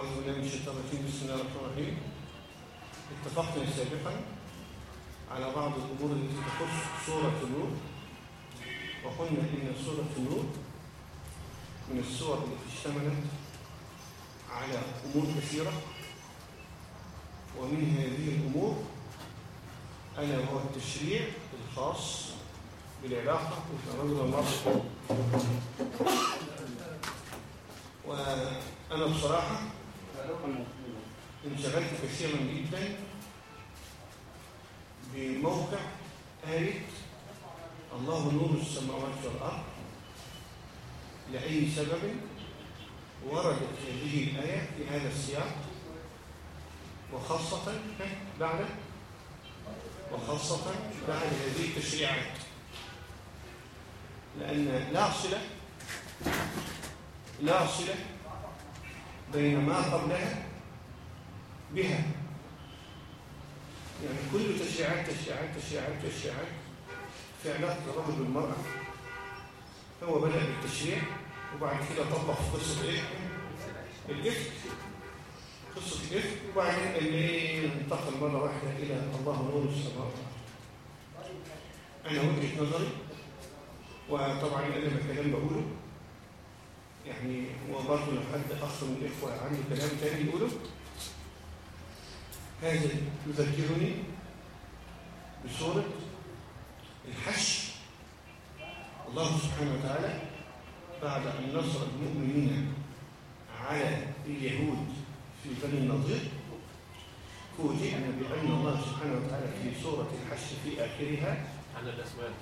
أعوذ بالله من الشيطان الرجيم. بسم الله الرحمن الرحيم. اتفقنا سابقا على بعض الأمور التي تخص سورة النور وقلنا إن سورة النور من السور التي اشتملت على أمور كثيرة ومن هذه الأمور ألا وهو التشريع الخاص بالعلاقة الرجل والمرأة وأنا بصراحة انشغلت كثيرا جدا بموقع آية الله نور السماوات والأرض لأي سبب وردت هذه الآية في هذا السياق وخاصة بعد وخاصة بعد هذه التشريعات. لأن لا صلة لا صلة بين ما قبلها بها. يعني كل تشريعات تشريعات تشريعات تشريعات في علاقة الرجل بالمرأة. هو بدأ بالتشريع وبعد كده طبق في قصة إيه؟ الإفك. قصة الإفك وبعدين اللي انتقل مرة واحدة إلى الله نور السماوات. أنا وجهة نظري وطبعا أنا بكلام بقوله. يعني وبرضه لو حد أخ من الإخوة عنده كلام تاني يقوله هذا يذكرني بسورة الحش الله سبحانه وتعالى بعد أن نصر المؤمنين على اليهود في بني النضير فوجئنا بأن الله سبحانه وتعالى في سورة الحش في آخرها عن الأسماء.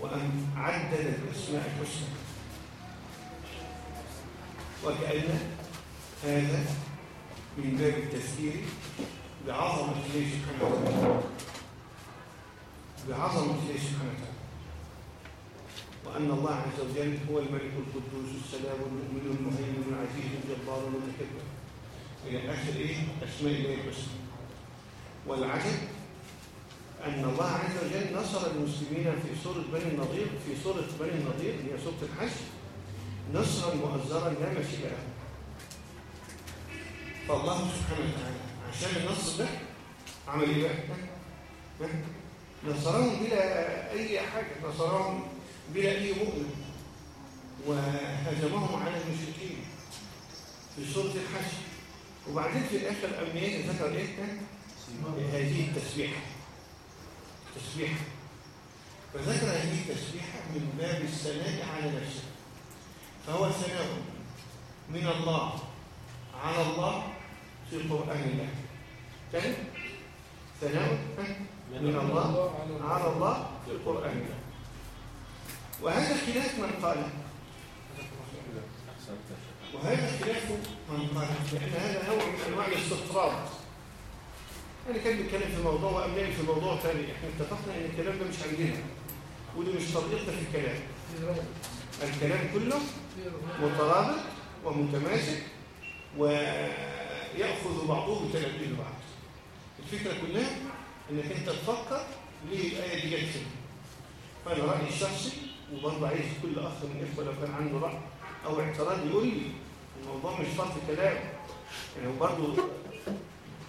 وأن عدد الأسماء الحسنى. وكأن هذا من باب التذكير بعظمة الله سبحانه وتعالى. بعظمة الله سبحانه وتعالى. وأن الله عز وجل هو الملك القدوس السلام المؤمن المهيمن العزيز الجبار المتكبر. إلى آخر إيه؟ أسماء الله الحسنى. والعجب أن الله عز وجل نصر المسلمين في سورة بني النضير في سورة بني النضير هي سورة الحج نصرا مؤزرا لا مثيل له فالله سبحانه وتعالى عشان النصر ده عمل إيه بقى؟ نصرهم بلا أي حاجة نصرهم بلا أي مؤمن. وهزمهم على المشركين في سورة الحج وبعدين في الآخر الامنيه ذكر إيه؟ هذه التسبيحة. تسبيحة. فذكر هذه التسبيحة من باب الثناء على نفسه. فهو ثناء من الله. على الله في قرآن الله. تاني ثناء من الله. على الله في القرآن الله. وهذا خلاف من قاله وهذا خلاف من قاله لأن هذا نوع من أنواع الاستطراد. أنا كان بيتكلم في موضوع وأمناني في موضوع ثاني. إحنا اتفقنا إن الكلام ده مش عندنا. ودي مش طريقتنا في الكلام. الكلام كله مترابط ومتماسك ويأخذ بعضه بتلبيه بعض. الفكرة كلها إنك أنت تفكر ليه الآية دي جت كده فأنا رأيي الشخصي وبرضه عايز كل أخ من الإخوة لو كان عنده رأي أو اعتراض يقول لي الموضوع مش فرط كلام. يعني برضه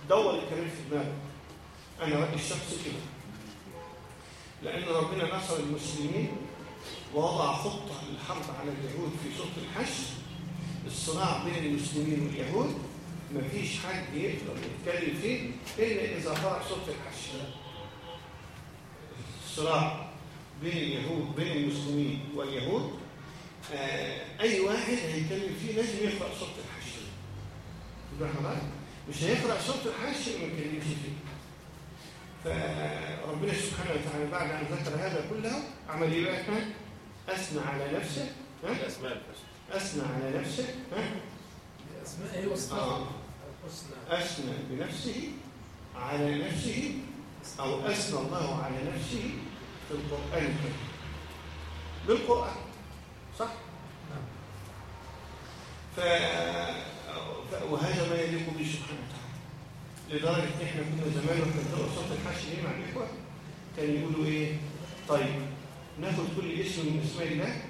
دور الكلام في دماغك أنا رأيي الشخصي كده. لأن ربنا نصر المسلمين ووضع خطة للحرب على اليهود في سورة الحشر الصراع بين المسلمين واليهود مفيش حد يقدر يتكلم فيه إلا إذا قرأ سورة الحشر. الصراع بين اليهود بين المسلمين واليهود آه أي واحد هيتكلم فيه لازم يقرأ الحشر. يبقى مش هيقرأ سورة الحشر ما يتكلمش فيه. فربنا سبحانه وتعالى بعد أن ذكر هذا كله عمل إيه بقى أثنى على نفسه ها؟ الأسماء الحسنى أثنى على نفسه ها؟ الأسماء هي وصفها آه. الحسنى أثنى بنفسه على نفسه أو أثنى الله على نفسه في القرآن الكريم بالقرآن صح؟ نعم. ف... ف... وهذا ما يليق به سبحانه وتعالى لدرجة إن إحنا كنا زمان وإحنا بنقرأ صوت الحش إيه مع الإخوة كانوا يقولوا إيه؟ طيب ناخد كل اسم من اسماء الله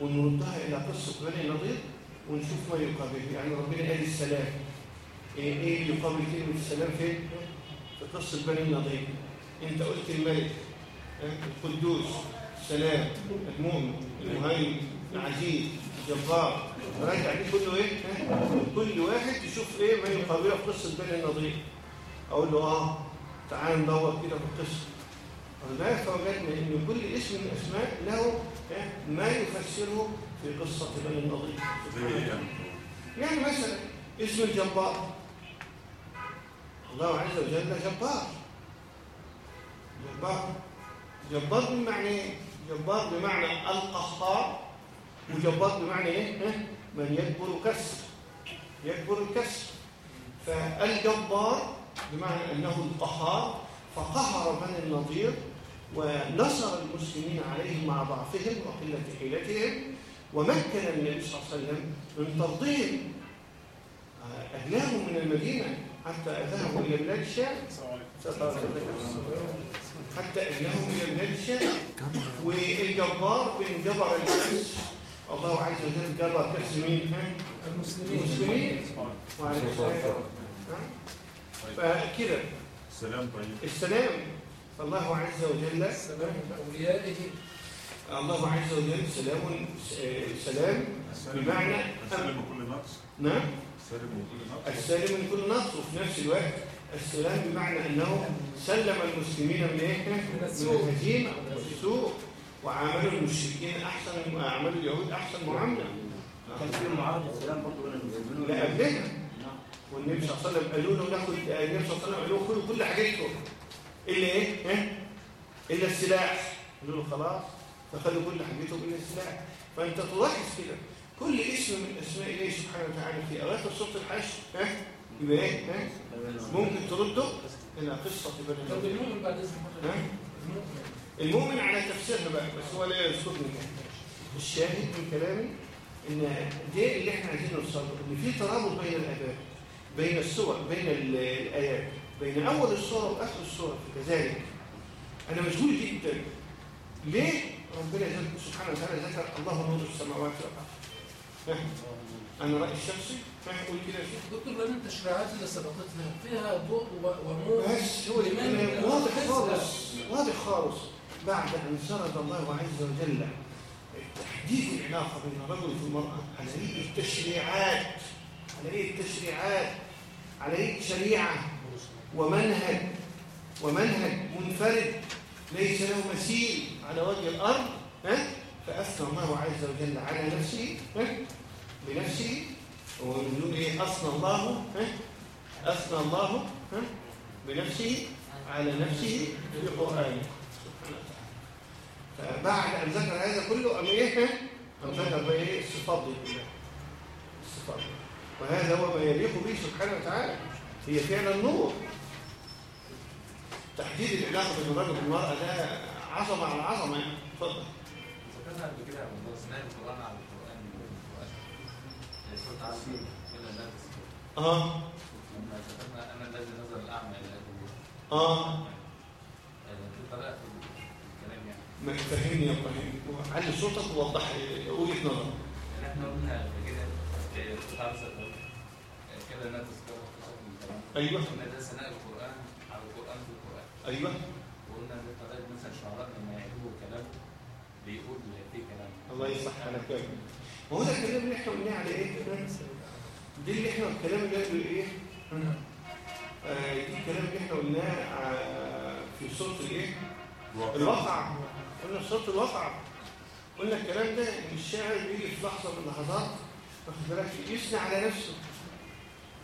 ونردها إلى قصة بني نضير ونشوف ما يقابله يعني ربنا قال السلام. إيه اللي يقابل كلمة السلام فين في قصة بني النضير أنت قلت الملك؟ القدوس السلام المؤمن المهيمن العزيز الجبار. راجع دي كله إيه؟ كل واحد يشوف إيه ما يقابله في قصة بني النضير أقول له آه تعال ندور كده في القصة. هناك فوجدنا إن كل اسم من الأسماء له ها؟ ما يفسره في قصة بني النضير يعني؟ مثلا اسم الجبار الله عز وجل جبار جبار جبار بمعنى إيه؟ جبار بمعنى القهار وجبار بمعنى إيه؟ ها؟ من يجبر كسر يجبر الكسر فالجبار بمعنى أنه القهار فقهر بني النضير ونصر المسلمين عليهم مع ضعفهم وقلة حيلتهم ومكن النبي صلى الله عليه وسلم من تفضيل أهلهم من المدينة حتى أذهبوا إلى بلاد الشام حتى أهلهم إلى بلاد الشام والجبار بن جبر الكسر الله عز وجل جبر كسر مين؟ المسلمين. المسلمين. وعلى السلام. فكده السلام طيب. السلام. الله عز وجل السلام بأوليائه الله عز وجل سلام سلام بمعنى السلام بكل نقص. نعم. السالم من كل نقص. وفي نفس الوقت السلام بمعنى أنه سلم المسلمين من إيه؟ من. الهزيمة والسوء وعاملوا المشركين أحسن وعاملوا اليهود أحسن معامله كان في السلام برضه بين المسلمين لا قبلها والنبي صلى الله عليه وسلم قالوا له ناخد النبي صلى الله عليه وسلم قالوا له كل حاجتكم. إلا إيه؟ ها؟ إلا السلاح قالوا له خلاص فخدوا كل حاجتهم إلا السلاح فأنت تلاحظ كده كل اسم من أسماء الله سبحانه وتعالى في أواخر سورة الحشر ها؟ يبقى إيه؟ ها؟ ممكن ترده إلى قصة بني المؤمن بعد ها؟ حضرتك المؤمن على تفسيرها بقى بس هو لا يذكرني الشاهد من كلامي إن دي اللي إحنا عايزين نوصل له إن في ترابط بين الاباء بين السور بين ال- الآيات بين أول السوره وآخر السوره كذلك. أنا مشغول جدا. ليه؟ ربنا سبحانه وتعالى ذكر الله نور السماوات والأرض. ها؟ أنا رأيي الشخصي. فاهم كده يا شيخ. دكتور لأن التشريعات اللي سبقتنا. فيها ضوء ونور بس. هو واضح خالص. واضح خالص. بعد أن سرد الله عز وجل تحديد العلاقة بين الرجل والمرأة على يد التشريعات على يد التشريعات على يد شريعة؟ ومنهج ومنهج منفرد ليس له مثيل على وجه الأرض؟ فأثنى الله عز وجل على نفسه؟ بنفسه ويقول إيه أثنى الله؟ أثنى الله؟ بنفسه على نفسه في قرآنه فبعد أن ذكر هذا كله أم إيه؟ أم ذكر إيه الصفات دي كلها الصفات. وهذا هو ما يليق به سبحانه وتعالى هي فعلا نور تحديد العلاقة بين الرجل والمرأة ده عظمة على عظمة يعني اتفضل ذكرنا قبل كده موضوع صناعة القرآن على القرآن من القرآن. صوت عظيم ولا لا تذكر. آه لما ذكرنا أنا الذي نظر أبيه. آه آه، في الكلام يعني. ما فهمني يا إبراهيم علي صوتك ووضح وجهة نظر يعني إحنا قلنا قبل كده صوت عظيم آه، كده لا تذكره في شكل الكلام. أيوه قلنا ده على القرآن أيوه وقلنا ده طريقة مثلا شعراء لما يعجبوا كلام بيقول في كلام. الله يصح على كلامك ما هو ده الكلام اللي إحنا قلناه على إيه؟ دي اللي إحنا الكلام اللي إيه؟ آه، دي الكلام اللي إحنا قلناه آه، في سورة الإيه؟ الواقع قلنا سورة الواقع قلنا الكلام ده إن الشاعر بيجي في لحظة من اللحظات واخد بالك يثني على نفسه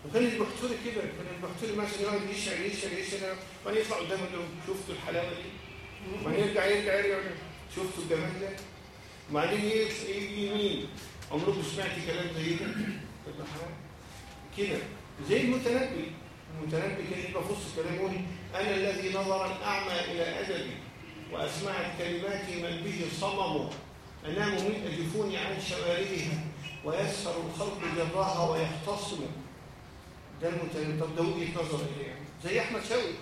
وكان البحتوري كده كان البحتوري مثلا يقعد يشعر يشعر يشعر وبعدين يطلع قدام يقول لهم شفتوا الحلاوة دي؟ وبعدين يرجع يرجع يرجع. شفتوا الجمال ده؟ وبعدين يجي يمين عمركم سمعت كلام زي ده؟ كده زي المتنبي المتنبي كان يبقى في وسط الكلام يقول أنا الذي نظر الأعمى إلى أدبي وأسمعت كلماتي من به صمم أنام من اجفوني عن شواربها ويسهر الخلق جراها ويختصم ده المتنبي طب ده وجهة نظر إيه؟ زي أحمد شوقي.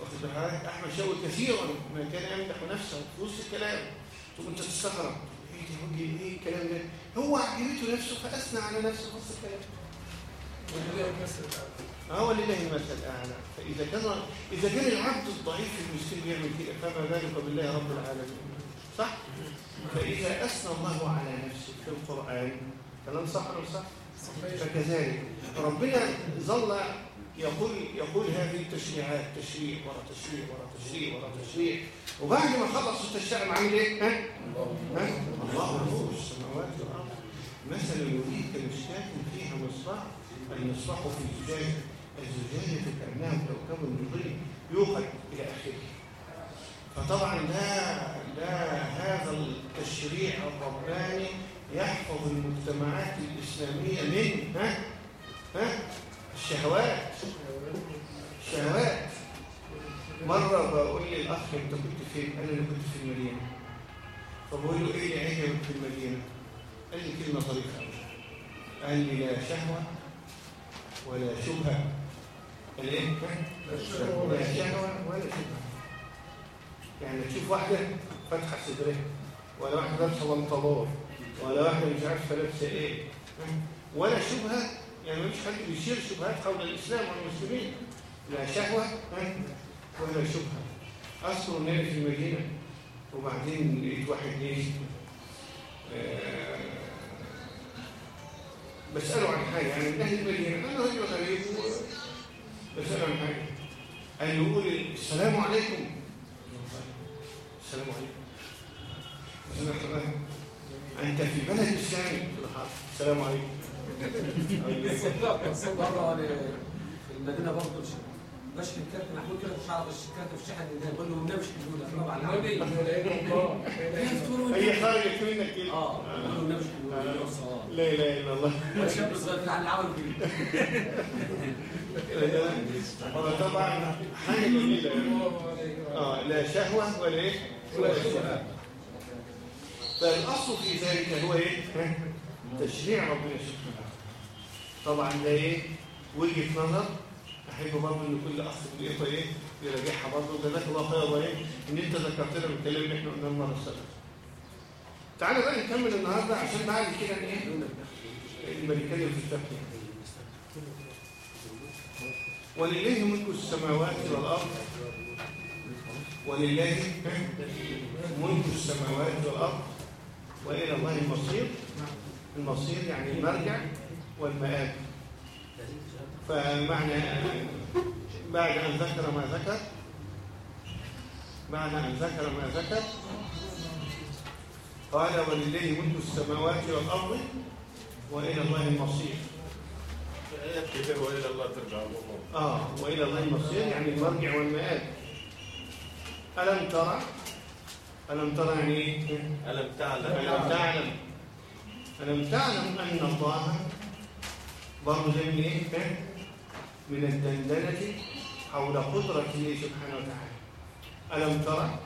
واخد بالك؟ أحمد شوقي كثيرا ما كان يمدح نفسه في وسط الكلام. ثم أنت تستغرب. إيه ده إيه الكلام ده؟ هو عجبته نفسه فأثنى على نفسه الكلام ولله المثل الأعلى. آه ولله المثل الأعلى. فإذا كان إذا كان العبد الضعيف المسكين بيعمل كده فما بالك بالله رب العالمين. صح؟ فإذا أثنى الله على نفسه في القرآن كلام صح ولا صح. فكذلك. ربنا ظل يقول يقول هذه التشريعات تشريع ورا تشريع ورا تشريع ورا تشريع. وبعد ما خلص التشريع عامل إيه؟ ها؟ الله نور السماوات والأرض. مثل يريد كمشكاة فيها مصباح المصباح في زجاجة. الزجاجة كأنها كوكب مضيء يوقد إلى آخره. فطبعا ده ده هذا التشريع الرباني يحفظ المجتمعات الإسلامية من ها؟ ها؟ الشهوات. الشهوات. مرة بقول للأخ أنت كنت فين؟ قال لي أنا كنت في المدينة. فبقول له إيه اللي عجبك في المدينة؟ قال لي كلمة طريفة أوي. قال لي لا شهوة ولا شبهة. قال إيه؟ لا شهوة ولا شبهة. يعني تشوف واحدة فاتحة صدرها ولا واحدة لابسة بنطلون. ولا واحدة مش عارفة لابسة إيه. ولا شبهة يعني مفيش حد بيشير شبهات حول الإسلام والمسلمين. لا شهوة ها؟ ولا أذكر إن أنا في المدينة وبعدين لقيت واحد آه، بسأله عن حاجة يعني من أهل المدينة. أنا رجل غريب بسأله عن حاجة. قال له قول السلام عليكم. السلام عليكم. أنت في بلد حاضر. السلام عليكم. المدينة برضه بشحن كارت محمود كده. مش عارف الكارت في شحن ده بقول له النبي له ده طبعا النبي الله هي خرجت منك كده آه بقول له له آه لا إله إلا الله. شاب صغير كده على عمل كده طبعا حاجة جميلة. آه لا شهوة ولا إيه؟ ولا شهوه فالأصل في ذلك هو ها؟ تشريع ربنا سبحانه طبعا ده إيه؟ وجهة نظر. أحب برضه إن كل اخ من الإخوة إيه؟ يراجعها برضه. جزاك الله خير إيه إن أنت ذكرتنا بالكلام اللي إحنا قلناه المره السابقه تعالى بقى نكمل النهارده عشان بعد كده إيه؟ لما نتكلم في الفقه ولله ملك السماوات والأرض. ولله ملك السماوات والأرض. وإلى الله المصير. المصير يعني المرجع والمآب. فمعنى بعد أن ذكر ما ذكر بعد أن ذكر ما ذكر قال ولله ملك السماوات والأرض وإلى الله المصير. وإلى الله ترجع الأمور. آه وإلى الله المصير يعني المرجع والمآب. ألم ترى؟ ألم ترى يعني إيه؟ ألم تعلم ألم تعلم ألم تعلم أن الله برضه زي من إيه؟ من الدندنة حول قدرته سبحانه وتعالى ألم ترى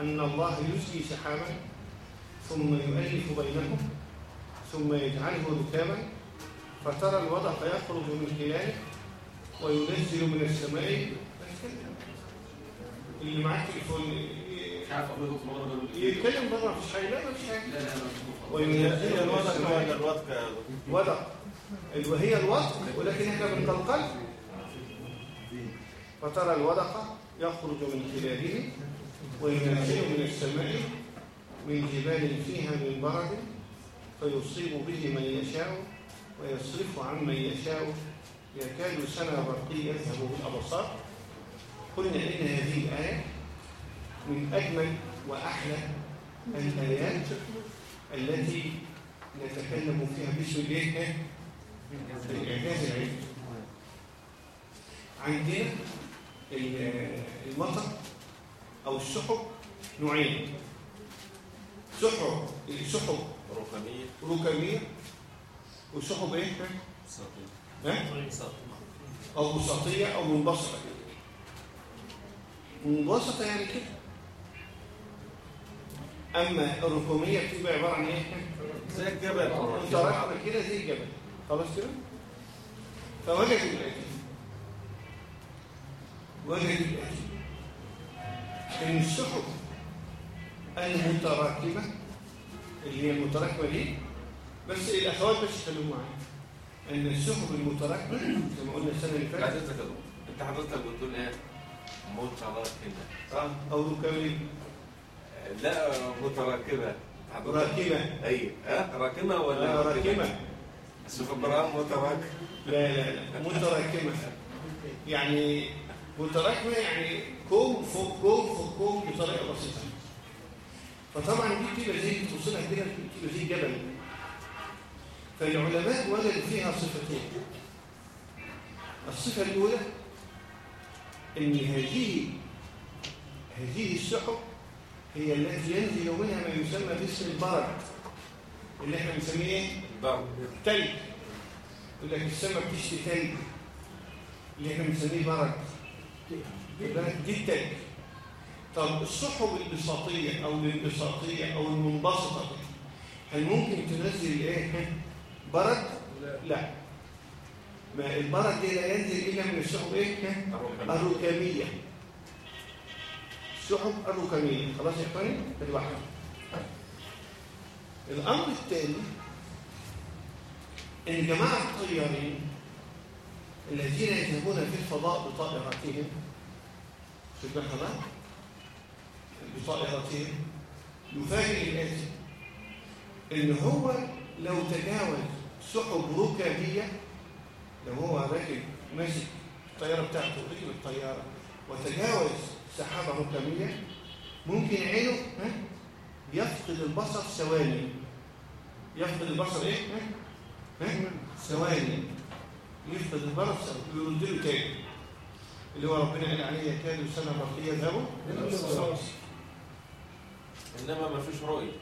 أن الله يسقي سحابا ثم يؤلف بينهم ثم يجعله ركابا فترى الوضع يخرج من خلاله وينزل من السماء اللي معاه تليفون مش عارف أقول لكم مرة بقول يتكلم بره مفيش حاجة لا مفيش حاجة. لا لا. وينزل هي الوضع السماء الوضع وضع وهي الوضع ولكن إحنا بنقلقل فترى الودق يخرج من خلاله وينزل من السماء من جبال فيها من برد فيصيب به من يشاء ويصرف عن من يشاء. يكاد سنة برقي يذهب بالأبصار. قلنا إن هذه الآية من أجمل وأحلى الآيات التي نتكلم فيها باسم الايه؟ الإعجاز العلمي عندنا ال- المطر أو السحب نوعين سحب السحب ركنية ركامية وسحب إيه؟ ها؟ أو وسطية أو منبسطة منبسطة يعني كده أما الركومية بتبقى عبارة عن إيه؟ زي الجبل. أنت راكبة كده زي الجبل. خلاص كده؟ فوجدوا وجدوا الآتي إن السحب المتراكبة اللي هي المتراكمة دي بس الأخوات بس يخلوهم معايا. إن السحب المتراكمة زي ما قلنا السنة اللي فاتت. أنت حضرتك بتقول إيه؟ متراكمه صح؟ أو ركامي لا متراكمة. راكمه أيوه ها؟ راكمة ولا آه، راكمة. بس في القران متراكم؟ لا لا لا متراكمة. يعني متراكمة يعني كوم فوق كوم فوق كوم بطريقة بسيطة. فطبعا دي بتبقى زي توصلها كده بتبقى زي جبل. فالعلماء وجدوا فيها صفتين. الصفة الأولى إن هذه هذه السحب هي التي ينزل منها ما يسمى باسم البرد. اللي إحنا بنسميه إيه؟ ضرب تلج. يقول لك السماء بتشتي تلج. اللي إحنا بنسميه برد؟ دي التلج. طب السحب البساطية أو الانبساطية أو المنبسطة دي، هل ممكن تنزل إيه؟ برد؟ لا. ما البرد دي لا ينزل إلا من السحب إيه؟ الركاميه السحب الركاميه خلاص يا إخواني ادي واحدة. الأمر الثاني ان جماعة الطيارين الذين يذهبون في الفضاء بطائراتهم في البحر بطائراتهم يفاجئ الاتي إن هو لو تجاوز سحب ركابيه لو هو راكب ماسك الطيارة بتاعته ركب الطيارة وتجاوز سحابه ركاميه ممكن عينه ها؟ يفقد البصر ثواني. يفقد البصر إيه؟ ثواني. يفقد البصر ويرد له تاني. اللي هو ربنا قال عليه يكاد سنه برقيه يذهبوا إنما ما فيش رؤية.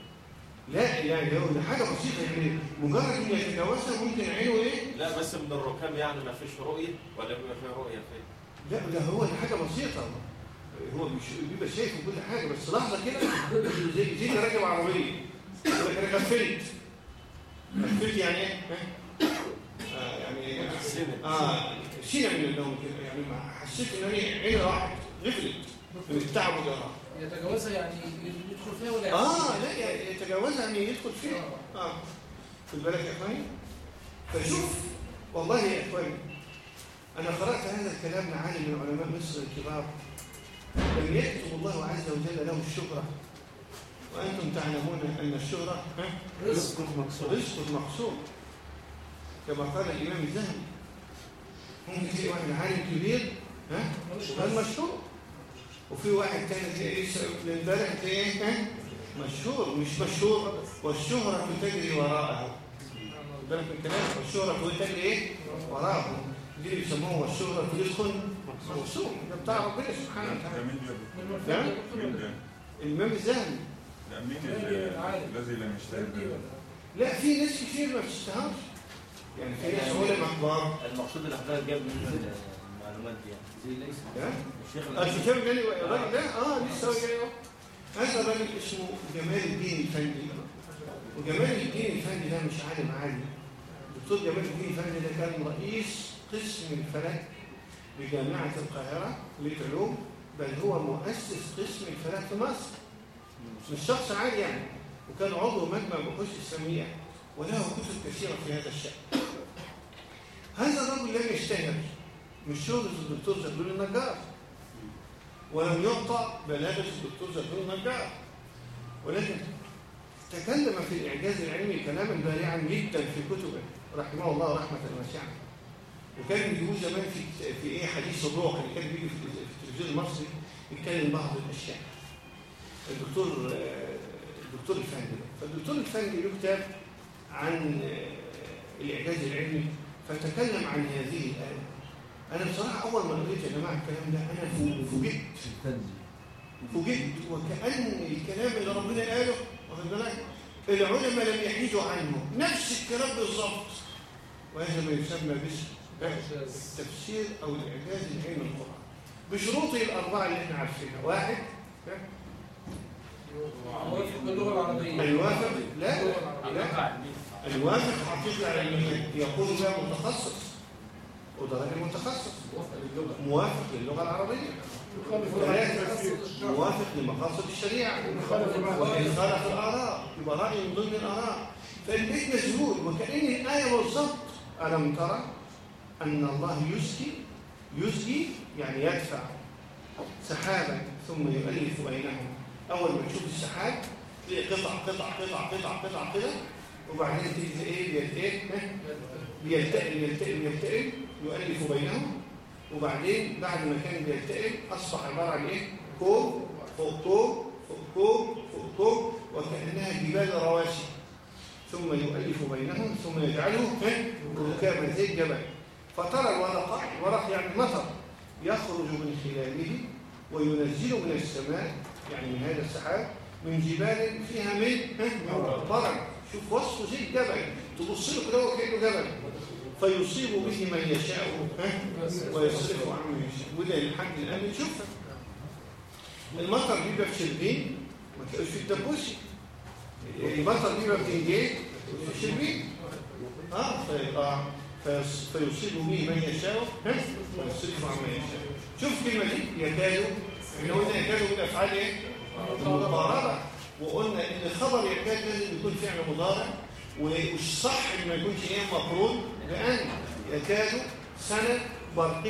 لا يعني هو ده حاجة بسيطة يعني مجرد ان يتجاوزها ممكن عينه إيه؟ لا بس من الركام يعني ما فيش رؤية ولا بيبقى فيها رؤية فين؟ لا ده هو ده حاجة بسيطة. هو مش بيبقى شايف كل حاجة بس لحظة كده زي زي راكب عربية. يقول لك أنا غفلت غفلت يعني إيه؟ آه يعني. آه سنه من النوم كده. يعني ما حسيت إن أنا عيني راحت غفلت. من التعب ده راح يتجاوزها يعني يدخل فيها ولا آه لا يعني يتجاوزها يعني يدخل فيها. آه. خد بالك يا إخواني؟ فشوف والله يا إخواني أنا قرأت هذا الكلام لعالم من علماء مصر الكبار. لم يكتب الله عز وجل له الشهره وأنتم تعلمون أن الشهره ها؟ رزق. رزق مقصود. كما قال الإمام الذهبي. ممكن تلاقي واحد عالم كبير ها؟ غير مشهور. وفي واحد تاني تلاقيه لسه من امبارح تلاقيه ها؟ مشهور. مش مشهور. والشهرة تجري وراءه. بالك من الكلام. والشهرة تجري إيه؟ وراءه. دي والشهرة رزق موسوم ده بتاع ربنا سبحانه وتعالى. من. المرفق مين ده؟ الإمام الذهبي. لا مين ال- الذي لم يشتهر به؟ لا في ناس كتير ما بتشتهرش. يعني في ناس علماء كبار المقصود اللي حضرتك جاب منه المعلومات دي يعني. زي ليس؟ الشيخ الكتاب الجاني الراجل ده آه لسه هو جاي أهو. هذا الراجل اسمه جمال الدين الفندي. وجمال الدين الفندي ده مش عالم عالي الدكتور جمال الدين الفندي ده كان رئيس قسم الفلك بجامعة القاهرة للعلوم بل هو مؤسس قسم الفلك في مصر. مش شخص عادي يعني. وكان عضو مجمع بحوث السامية وله كتب كثيرة في هذا الشأن. هذا الرجل لم يشتهر مش شهرة الدكتور زغلول النجار ولم يعطى بلاغة الدكتور زغلول النجار. ولكن تكلم في الإعجاز العلمي كلاما بارعا جدا في كتبه رحمه الله رحمة واسعة. وكان بيجيبوه زمان في في إيه حديث الروح اللي كان بيجي في التلفزيون المصري يتكلم بعض الأشياء. الدكتور آه، الدكتور الفندي فالدكتور الفندي له كتاب عن آه، الإعجاز العلمي فتكلم عن هذه الآية. أنا بصراحة أول ما قريت يا جماعة الكلام ده أنا فو- فوجئت. فوجئت وكأن الكلام اللي ربنا قاله واخد بالك؟ العلماء لم يحيدوا عنه. نفس الكلام بالظبط. وهذا ما يسمى باسم التفسير أو الإعجاز العلمي القرآن. بشروطه الأربعة اللي إحنا عارفينها. واحد موافق باللغة العربية. الوافق لا. العربية. لا. الوافق حقيقه علمية. يقول بها متخصص. وده راجل متخصص. موافق العربية. ثلاثة موافق لمقاصد الشريعة. وإن خالف الآراء. يبقى رأي من ضمن الآراء. فالبيت مجهول وكأن الآية بالظبط. ألم ترى؟ أن الله يزكي يزكي يعني يدفع سحابا ثم يؤلف بينهم. أول ما تشوف السحاب تلاقي قطع قطع قطع قطع قطع كده وبعدين تيجي إيه؟ بيلتئم بيلتئم يلتئم يلتئم يؤلف بينهم. وبعدين بعد ما كان بيلتئم أصبح عبارة عن إيه؟ كوب فوق كوب فوق كوب فوق كوب وكأنها جبال رواسي. ثم يؤلف بينهم ثم يجعله ركاما زي الجبل. فترى الورق ورق يعني مطر يخرج من خلاله وينزل من السماء يعني من هذا السحاب من جبال فيها من برد شوف وصفه زي الجبل تبص له كده وكانه جبل. فيصيب به من يشاء ويصرف عن من يشاء. وده الحد الآن بنشوفها المطر بيبقى في شربين ما تلاقوش في الدبوسي المطر بيبقى في تنجيل في شربين. آه فيبقى فيصيب به من يشاء ويصرف عن من يشاء شوف الكلمة دي يكاد إحنا قلنا يكاد من افعال إيه؟ مضاربه وقلنا ان خبر يكاد لازم يكون فعل مضارع والصح ان ما يكونش إيه مقرون لأن يكاد سنه برقه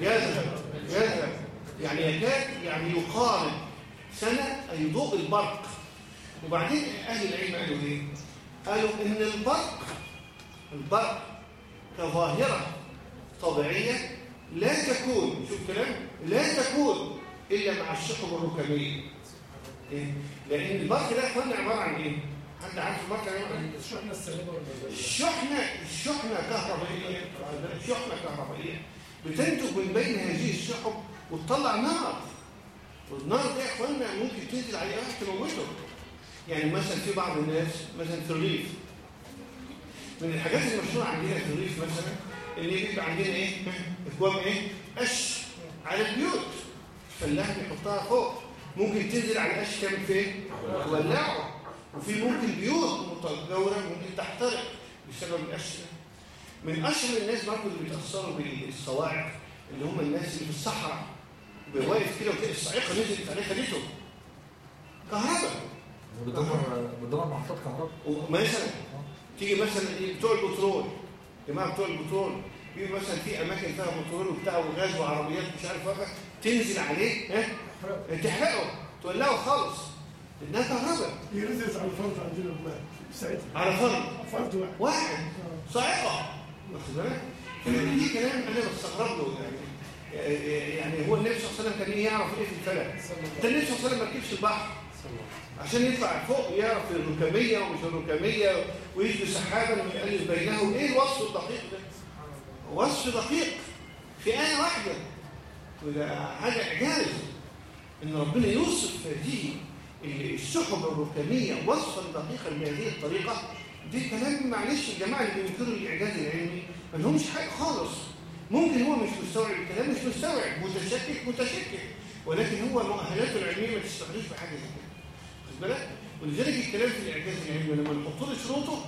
يذهب يذهب يعني يكاد يعني يقارب سنه اي ضوء البرق وبعدين أهل العلم قالوا إيه؟ قالوا ان البرق البرق كظاهره طبيعية لا تكون شوف كلام لا تكون إلا مع الشحب الركبيه إيه؟ لأن البرق ده اخوانا عبارة عن إيه؟ حد عارف البرق ده عبارة عن الشحنه السالبه ولا الشحنه الشحنه كهربائية. الشحنه كهربائية. بتنتج من بين هذه الشحب وتطلع نار. والنار دي يا اخوانا ممكن تنزل على واحد تموته. يعني مثلا في بعض الناس مثلا في الريف. من الحاجات المشهوره عندنا في الريف مثلا إن بيبقى عندنا إيه؟ اكوام إيه؟ قش على البيوت. الفلاح بيحطها فوق. ممكن تنزل على القش تعمل فين؟ تولعه. وفي ممكن بيوت متجورة ممكن تحترق بسبب القش ده. من أشهر الناس برضه اللي بيتأثروا بالصواعق اللي هم الناس اللي في الصحراء. واقف كده وتلاقي الصاعقه نزلت عليه خدته كهرباء. بتدمر بتدمر محطات كهرباء. ومثلا تيجي مثلا بتوع البترول جماعة بتوع البترول يجي مثلا في أماكن فيها بترول وبتاع وغاز وعربيات مش عارف إيه تنزل عليه ها؟ تحرقه. تولعه خالص. انها كهرباء يرزز على الفرد عندنا ساعتها. على فرد؟ فرد واحد. واحد. صاعقه واخد بالك؟ دي كلام أنا بستغرب له يعني. يعني هو النبي صلى الله عليه وسلم كان يعرف إيه في الفلك؟ النبي صلى الله عليه وسلم ما ركبش البحر. عشان يطلع فوق يعرف الركاميه ومش الركاميه ويجري سحابا ويقلب بينه. إيه الوصف الدقيق ده؟ وصف دقيق في آية واحدة. وده حاجة إعجاز. إن ربنا يوصف هذه السحب الركامية وصفا دقيقا بهذه الطريقة. دي كلام معلش الجماعة اللي بينكروا الإعجاز العلمي ما لهمش حاجة خالص. ممكن هو مش مستوعب الكلام مش مستوعب متشكك متشكك. ولكن هو مؤهلاته العلمية ما تستغلش بحاجة زي كده. بالك ولذلك الكلام في الإعجاز العلمي لما نحط له شروطه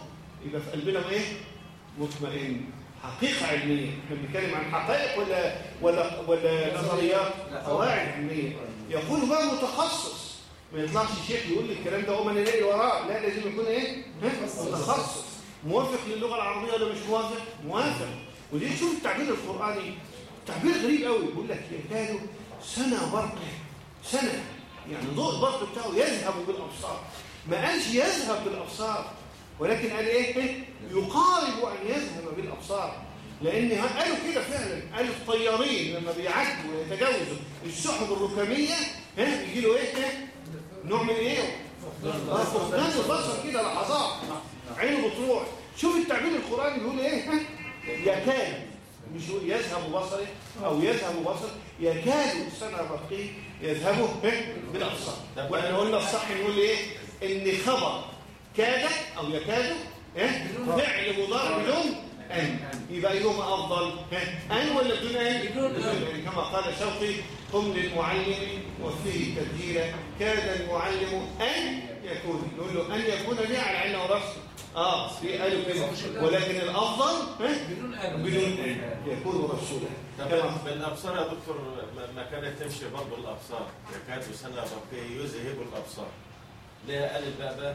يبقى في قلبنا إيه؟ مطمئن. حقيقة علمية. إحنا بنتكلم عن حقائق ولا ولا ولا نظريات؟ قواعد علمية. يقول بقى متخصص. ما يطلعش شيخ يقول لي الكلام ده وما نلاقي وراه لا لازم يكون إيه؟ متخصص. موافق للغة العربية ولا مش موافق؟ موافق. ودي شوف التعبير القرآني. تعبير غريب قوي يقول لك يكاد سنة برقه سنة. يعني ضوء البرق بتاعه يذهب بالأبصار. ما قالش يذهب بالأبصار. ولكن قال إيه؟ يقارب أن يذهب بالأبصار. لأن قالوا كده فعلا. قالوا الطيارين لما بيعدوا ويتجاوزوا السحب الركامية ها بيجي له إيه؟ نوع من إيه؟ فقدان البصر كده لحظات. عينه بتروح. شوف التعبير القرآني بيقول إيه؟ يكاد. مش يقول يذهب بصره أو يذهب بصر يكاد سنه برقه يذهب بالابصار وإحنا قلنا الصح نقول إيه؟ إن خبر كاد أو يكاد إيه؟ فعل مضارع بدون أن. يبقى ايهما أفضل أن ولا بدون أن؟ بدون كما قال شوقي قم للمعلم وفيه تبجيلا كاد المعلم أن يكون. نقول له أن يكون دي على عينه وراسه آه في ألف كده ولكن الأفضل ها؟ بدون أن يكون رسولا بالأبصار يا دكتور ما- ما كانت تمشي برضه الأبصار. يكاد سنة بقي يذهب الأبصار. ليه الف بقى بقى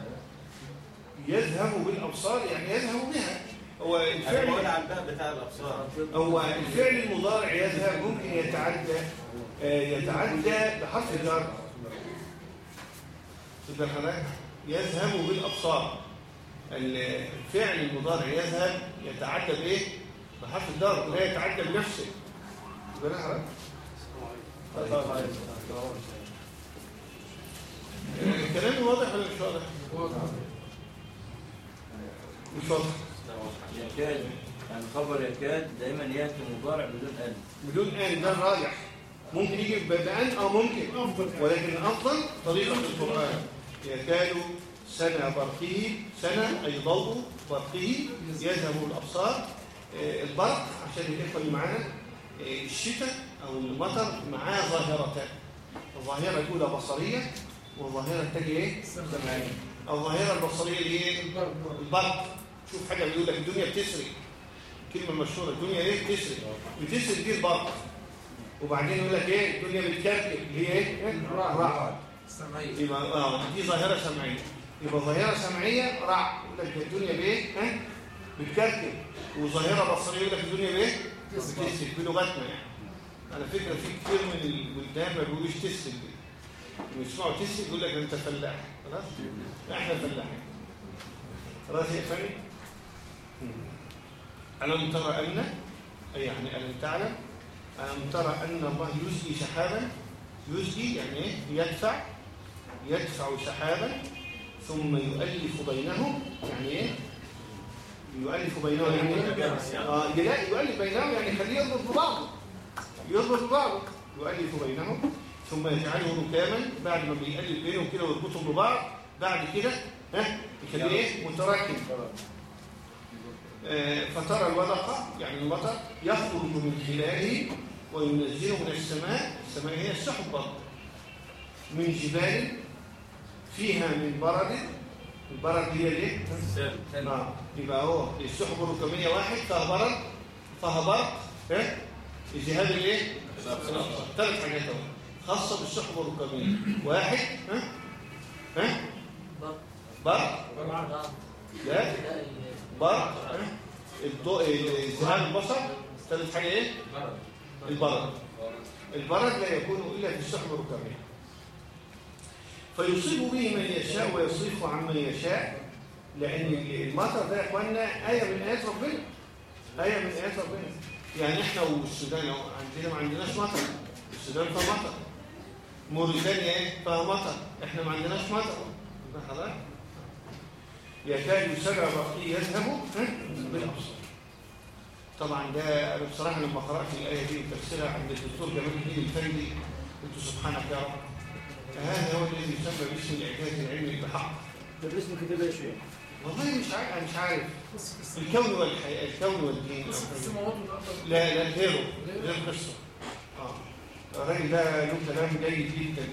يذهب بالأبصار يعني يذهب بها. هو الفعل الباب بتاع الأبصار. هو الفعل المضارع يذهب ممكن يتعدى آه، يتعدى بحرف الجر. تقدر حضرتك يذهب بالأبصار. الفعل المضارع يذهب يتعدى بإيه؟ بحرف الجر لا يتعدى بنفسه كلامي واضح ولا مش واضح؟ مش واضح. يكاد يعني خبر يكاد دائما يأتي مضارع بدون ألف. بدون ان ده الراجح ممكن يجي بان أو ممكن. ولكن افضل طريقة في القرآن. يكاد سنة برقه سنة أي ضوء برقه يذهب الأبصار آه، البرق عشان الإخوة اللي معانا آه، الشتاء أو المطر معاه ظاهرتان. الظاهرة الأولى بصرية والظاهرة الثانية إيه؟ سمعية. الظاهرة البصرية اللي هي البرق. شوف حاجة بيقول لك الدنيا بتسري كلمة مشهورة الدنيا إيه؟ بتسري بتسري دي البرق. وبعدين يقول لك إيه؟ الدنيا بتكركب اللي هي إيه؟ رعد سمعية. يبقى آه دي ظاهرة سمعية. يبقى ظاهرة سمعية رعد يقول لك الدنيا بإيه؟ ها؟ بتكركب. وظاهرة بصرية يقول لك الدنيا بإيه؟ بتسري بلغتنا يعني. على فكرة في كتير من البلدان ما بيقولوش تسري يسمعوا تسري يقول لك أنت فلاح. خلاص؟ إحنا فلاحين. خلاص يا فندم ألم ترى أن أي يعني ألم تعلم؟ ألم ترى أن الله يزجي سحابا؟ يزجي يعني إيه؟ يدفع. يدفع سحابا. ثم يؤلف بينهم يعني إيه؟ يؤلف بينهم يعني؟ آه لا يؤلف بينهم يعني يخليه يربط ببعضه يربط ببعضه يؤلف بينهم ثم يجعله ركاما بعد ما بيألف بينهم كده ويربطهم ببعض بعد كده ها؟ يخليه إيه؟ متراكم آه، فترى الودق يعني المطر يخرج من خلاله وينزله من السماء. السماء هي السحب من جبال فيها من برد البرد هي؟ سلم آه. يبقى هو السحب الركامية واحد فيها برد فيها برق ها ذهاب الايه؟ ثلاث حاجات أهو. خاصة بالسحب الركامية واحد ها ها برق لا برق ها؟ الضوء ذهاب البصر ثالث حاجة إيه؟ البرد. البرد لا يكون إلا في السحب الركامية فيصيب به من يشاء ويصرفه عمن يشاء لأن المطر ده يا إخواننا آية من آيات ربنا. آية من آيات ربنا. يعني إحنا والسودان عندنا ما عندناش مطر. السودان فيها مطر. موريتانيا إيه؟ فيها مطر. إحنا ما عندناش مطر. حضرتك يكاد سبع برقي يذهب؟ بالأبصار. طبعا ده أنا بصراحة لما قرأت الآية دي وتفسيرها عند الدكتور جمال الدين الفندي قلت سبحانك يا رب. هذا هو الذي يسمى باسم الإعجاز العلمي بحق ده باسم كتاب إيش يعني؟ والله مش عارف مش عارف. الكون والحياة الكون والدين. لا لا غيره غير قصة. آه. الراجل ده له كلام جيد جدا.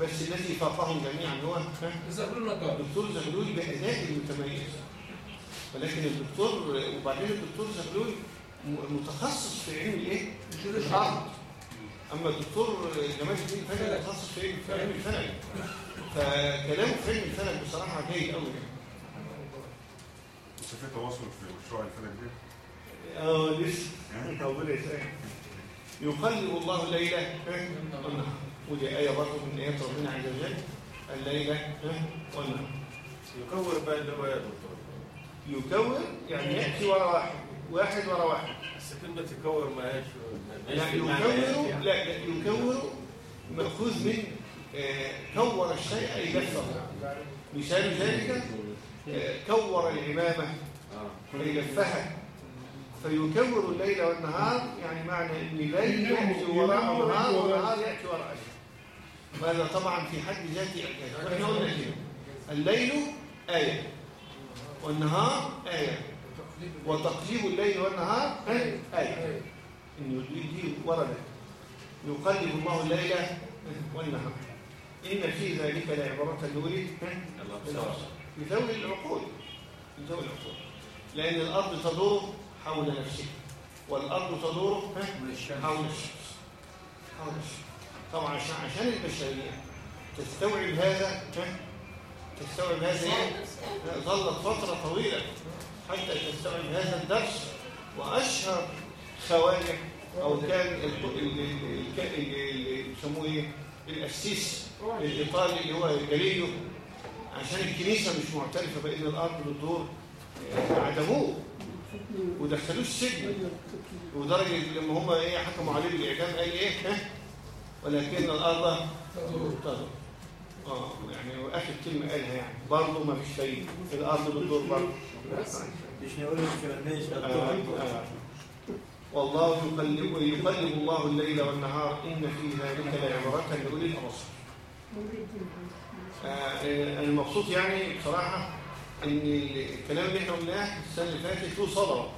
بس الذي فاقهم جميعا هو الدكتور زغلول بأداء المتميز. ولكن الدكتور وبعدين الدكتور زغلول متخصص في علم الايه؟ الأرض أما الدكتور جمال الدين فهمي متخصص في علم في علم الفلك فكلامه في علم الفلك بصراحة جيد قوي بس في تواصل في مشروع الفلك ده؟ آه لسه. ربنا يسهل يقلب الله الليلة والنهار ودي آية برضه من آيات ربنا عز وجل. الليلة والنهار يكور بين الروايات يا دكتور. يكون يعني ياتي ورا واحد. واحد ورا واحد. بس كلمة يكور ما هيش المعنى يكور يعني. لا يكور مأخوذ من آه، كور الشيء أي لفه مثال ذلك آه، كور العمامة. أي لفها فيكور الليل والنهار يعني معنى أن الليل يأتي وراء نهار والنهار يأتي وراء وهذا طبعا في حد ذاته؟ إعجاز الليل آية والنهار آية. وتقليب الليل والنهار آية. إن دي وردت يقلب الله الليل والنهار إن في ذلك لأولي الأبصار. لذوي العقول من ذوي العقول لأن الأرض تدور حول نفسها والأرض تدور؟ حول الشمس حول الشمس طبعا عشان البشرية تستوعب هذا؟ تستوعب هذا إيه؟ ظلت فترة طويلة حتى تستوعب هذا الدرس وأشهر خوارج أو كان ال- ال- ال- ال- اللي بيسموه إيه؟ الأسيس الإيطالي اللي هو جاليليو. عشان الكنيسة مش معترفة بأن الأرض بتدور آه، عدموه ودخلوه السجن. ودرجة لما هم إيه حكموا عليه بالإعدام قال إيه؟ ها؟ ولكن الأرض تدور. آه يعني واخر كلمة قالها يعني. برضه ما فيش فايده الأرض بتدور برضه. مش نقول مش. والله يقلب يقلب الله الليل والنهار إن في ذلك لعبرة لاولي الابصار آه، آه، مبسوط يعني بصراحة إن الكلام اللي إحنا قلناه السنة اللي فاتت له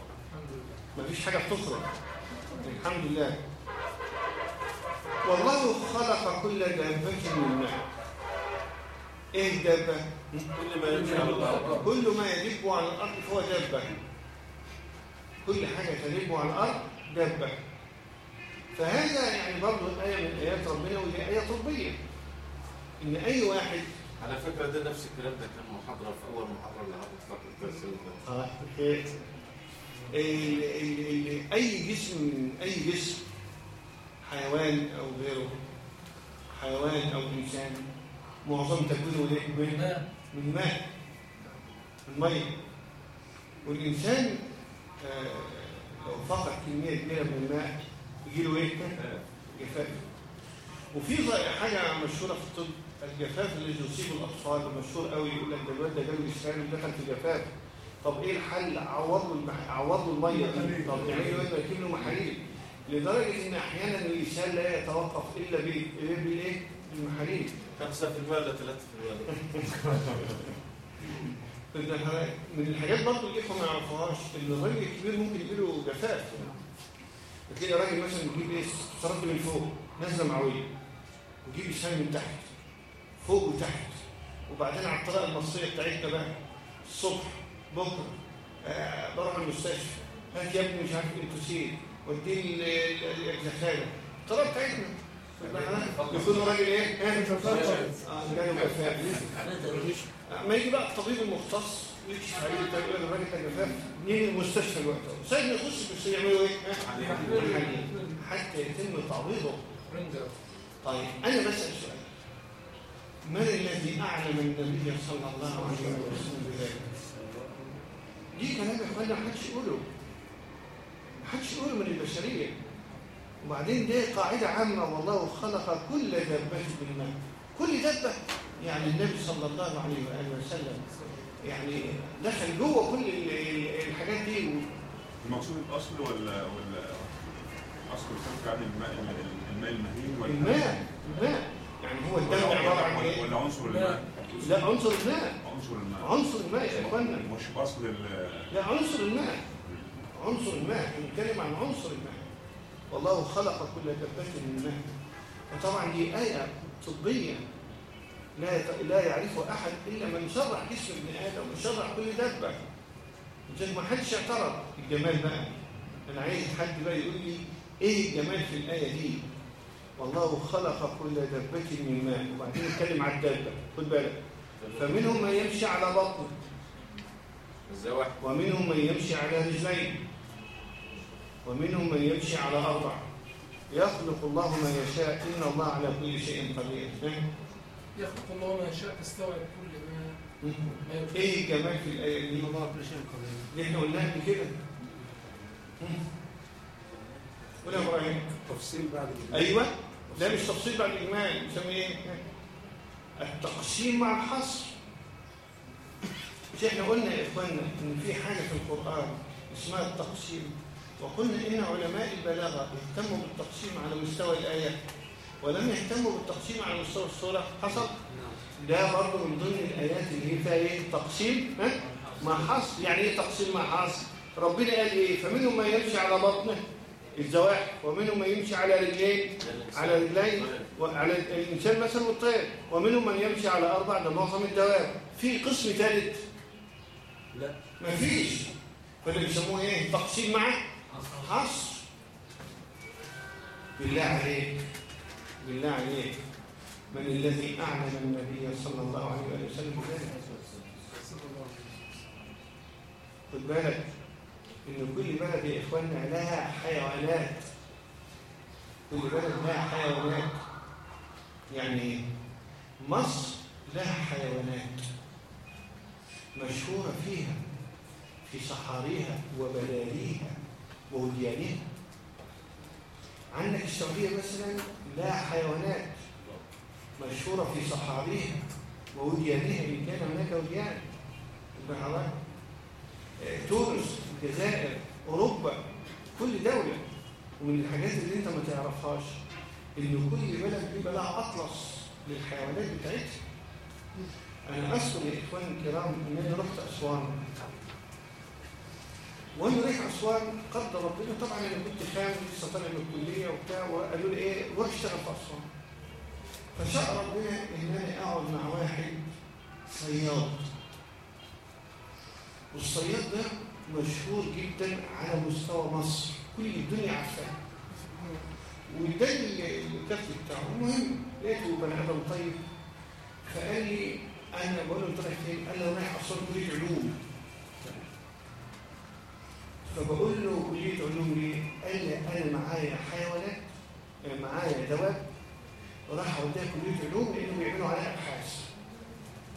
ما فيش حاجة بتخرج الحمد لله. والله خلق كل دابة من ماء. إيه الدابة؟ كل ما يمشي على الأرض كل ما يدب على الأرض فهو دابة. كل حاجة تدب على الأرض دابة فهذا يعني برضه آية من آيات ربنا وهي آية طبية إن أي واحد على فكرة ده نفس الكلام ده كان محاضرة في أول محاضرة اللي هتطلق الدرس اللي فات. آه، خير. ال- ال- ال- أي جسم من أي جسم حيوان أو غيره حيوان أو إنسان معظم تكوينه إيه؟ من ماء من ماء من ميه والإنسان لو فقد كمية كبيرة من الماء يجي له إيه؟ جفاف وفي حاجة مشهورة في الطب الجفاف الذي يصيب الأطفال مشهور قوي يقول لك ده الواد ده جاله إسهال ودخل في جفاف طب إيه الحل؟ عوض له المح... عوض له المية دي طب يعني الواد يركب له محاليل لدرجة إن أحيانا الإسهال لا يتوقف إلا؟ بالإيه؟ بالمحاليل 5% ولا 3% من الح- من الحاجات برضه الإخوة ما يعرفوهاش إن الراجل الكبير ممكن يجيله جفاف. تلاقي راجل مثلا يجيب إيه صرف من فوق نازلة معوية ويجيب إسهال من تحت فوق وتحت. وبعدين على الطريقة المصرية بتاعتنا بقى الصبح بكرة آه بروح المستشفى هات يا ابني مش عارف انتوسين وديه الزخارة الطريقة بتاعتنا. يكون راجل إيه؟ آه ما يجي بقى الطبيب المختص. يكشف عليه الراجل ده جفاف نيجي المستشفى الوقت. سيدنا يخش بس يعملوا إيه؟ حتى يتم تعويضه. طيب أنا بسال سؤال. من الذي أعلم النبي صلى الله عليه وسلم بذلك؟ دي كلام يا اخوانا ما حدش يقوله. ما حدش يقوله من البشرية. وبعدين دي قاعدة عامة والله خلق كل دابه بالماء كل دابه يعني النبي صلى الله عليه وآله وسلم يعني دخل جوه كل ال- ال- الحاجات دي. و- المقصود الأصل ولا ولا أصل الخلق يعني الماء الماء المهين ولا الماء الماء. يعني هو الدم ولا- عبارة عن ولا- إيه؟ ولا عنصر الماء؟ لا. عنصر الماء. عنصر الماء. عنصر الماء يا إخوانا. مش أصل ال- لا عنصر الماء. عنصر الماء بنتكلم عن عنصر الماء. والله خلق كل دابة من ماء وطبعا دي آية طبية. لا لا يعرفها أحد إلا من شرح جسم ابن آدم وشرح كل دابة. لذلك ما حدش اعترض. الجمال بقى. أنا عايز حد بقى يقول لي إيه الجمال في الآية دي؟ والله خلق كل دابة من ماء وبعدين نتكلم على الدابة. خد بالك. فمنهم من يمشي على بطنه. ومنهم من يمشي على رجلين. ومنهم من يمشي على أربع يخلق الله ما يشاء. إن الله على كل شيء قدير. يخلق الله ما يشاء تستوعب كل ما إيه الجمال في الآية دي؟ اللي إحنا قلناها قبل كده. قول يا إبراهيم. تفصيل بعد كده أيوه. ده مش تفصيل بعد الإجمال بيسميه إيه؟ التقسيم مع الحصر. مش إحنا قلنا يا إخوانا إن في حاجة في القرآن اسمها التقسيم. وقلنا إن علماء البلاغة اهتموا بالتقسيم على مستوى الآيات ولم يهتموا بالتقسيم على مستوى السورة حصل؟ ده برضه من ضمن الآيات اللي هي فيها إيه؟ تقسيم ها؟ مع حصر يعني إيه تقسيم مع حصر ربنا قال إيه؟ فمنهم من يمشي على بطنه الزواحف ومنهم من يمشي على رجلين على رجلين وعلى الإنسان مثلا والطير ومنهم من يمشي على أربع ده معظم الدواب. في قسم ثالث لا. مفيش فده بيسموه إيه؟ تقسيم مع حصر بالله عليك بالله عليك. من الذي أعلم النبي صلى الله عليه وسلم؟ بذلك خد بالك إن كل بلد يا إخواننا لها حيوانات. كل بلد لها حيوانات. يعني مصر لها حيوانات مشهورة فيها في صحاريها وبلاليها. ووديانها عندك السعودية مثلا لها حيوانات مشهورة في صحاريها ووديانها إن كان هناك وديان. البحرات تونس الجزائر أوروبا كل دولة. ومن الحاجات اللي أنت ما تعرفهاش إن كل بلد بيبقى لها أطلس للحيوانات بتاعتها. أنا اذكر يا إخواني الكرام إن أنا رحت أسوان. وأنا رايح اسوان قدر ربنا. طبعا أنا كنت خام لسه طالع من الكلية وبتاع وقالوا لي إيه روح اشتغل في اسوان فشاء ربنا ان أنا أقعد مع واحد صياد. والصياد ده مشهور جدا على مستوى مصر. كل الدنيا عارفاه. وده الكف بتاعه. المهم لقيته بني آدم طيب فقال لي أنا بقول له انت رايح فين؟ قال لي رايح اسوان كلية علوم. فبقول له كليه علوم ليه؟ قال لي أنا معايا حيوانات معايا دواب. وراح اوديها كليه علوم لأنهم بيعملوا عليها أبحاث.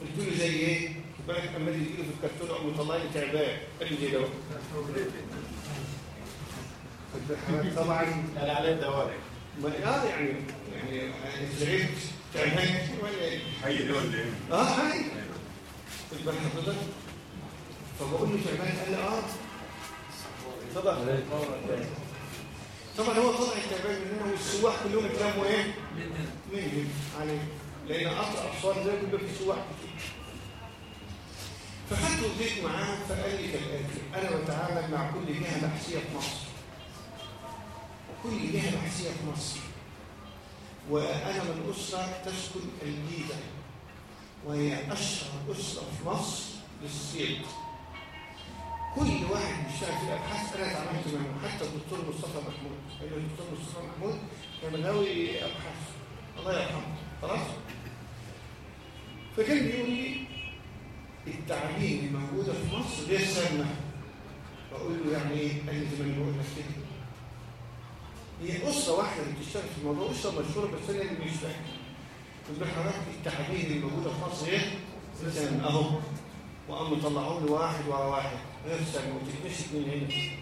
قلت له زي إيه؟ خد بالك أما يجي له في الكرتون أو يطلع لي تعبان. قال لي دواء طبعا. قال عليه دواب. ما آه يعني يعني زعلت تعبان ولا إيه؟ حي ولا إيه؟ آه هاي خد بال حضرتك؟ فبقول له تعبان. قال لي آه. طبعا طبعا هو طلع التعبان من هنا والسواح كلهم اتلموا إيه؟ منهم عليه لأن اقرا اسوان ده كله في سواح كتير. فخدت وجيت معاه فقال لي كالاتي أنا بتعامل مع كل جهة بحثية في مصر. كل جهة بحثية في مصر. وأنا من أسرة تسكن الجيزة. وهي أشهر أسرة في مصر للصيد. كل واحد بيشتغل في الابحاث أنا اتعاملت معه حتى الدكتور مصطفى محمود. لأن الدكتور مصطفى محمود كان غاوي أبحاث. الله يرحمه. خلاص؟ فكان بيقول لي التعليم الموجودة في مصر غير سامه بقول له يعني إيه؟ قال لي زي ما بقول لك كده. هي أسرة واحدة اللي بتشتغل في الموضوع. أسرة مشهورة بس أنا اللي مش فاهم. خد حضرتك التعليم اللي موجوده في مصر إيه؟ سامه أهو. وقاموا طلعوا لي واحد ورا واحد. سامه وتتمسك من هنا.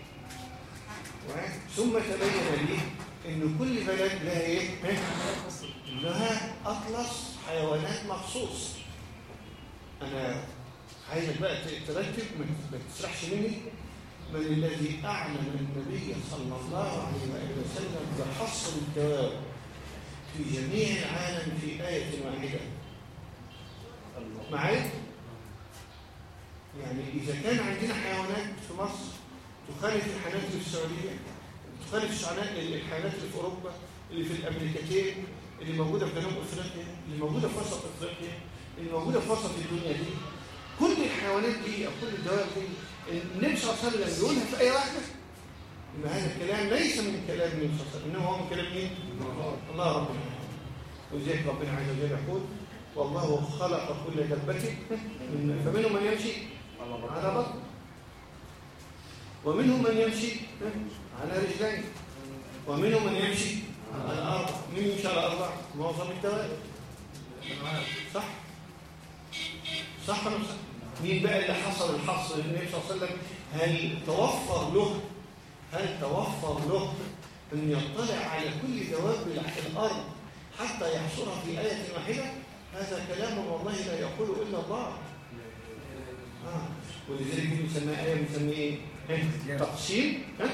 ثم تبين لي إن كل بلد لها إيه؟ لها أطلس حيوانات مخصوص. أنا عايزك بقى ترتب ما تسرحش مني. من الذي اعلم النبي صلى الله عليه وسلم بحصر الدواب في جميع العالم في آية واحدة. معايا؟ يعني إذا كان عندنا حيوانات في مصر تخالف الحيوانات في السعودية تخالف الحيوانات اللي في أوروبا اللي في الأمريكتين اللي موجودة في جنوب أفريقيا اللي موجودة في وسط أفريقيا اللي موجودة في وسط الدنيا دي. كل الحيوانات دي أو كل الدواب دي النبي صلى الله عليه وسلم بيقولها في أي واحدة؟ إن هذا الكلام ليس من كلام النبي صلى الله عليه وسلم إنما هو من كلام مين؟ الله رب العالمين. ولذلك ربنا عز وجل يقول والله خلق كل دبة فمنهم من يمشي على بطن ومنهم من يمشي على رجلين ومنهم من يمشي على الأرض مين يمشي على الأرض؟ معظم الدواب صح؟ صح ولا صح؟ مين بقى اللي حصل الحصر للنبي صلى الله عليه وسلم؟ هل توفر له هل توفر له أن يطلع على كل دواب الأرض حتى يحصرها في آية واحدة؟ هذا كلام والله لا يقول إلا الله آه. ولذلك بنسميها آية بنسميها إيه؟ تقسيم؟ مع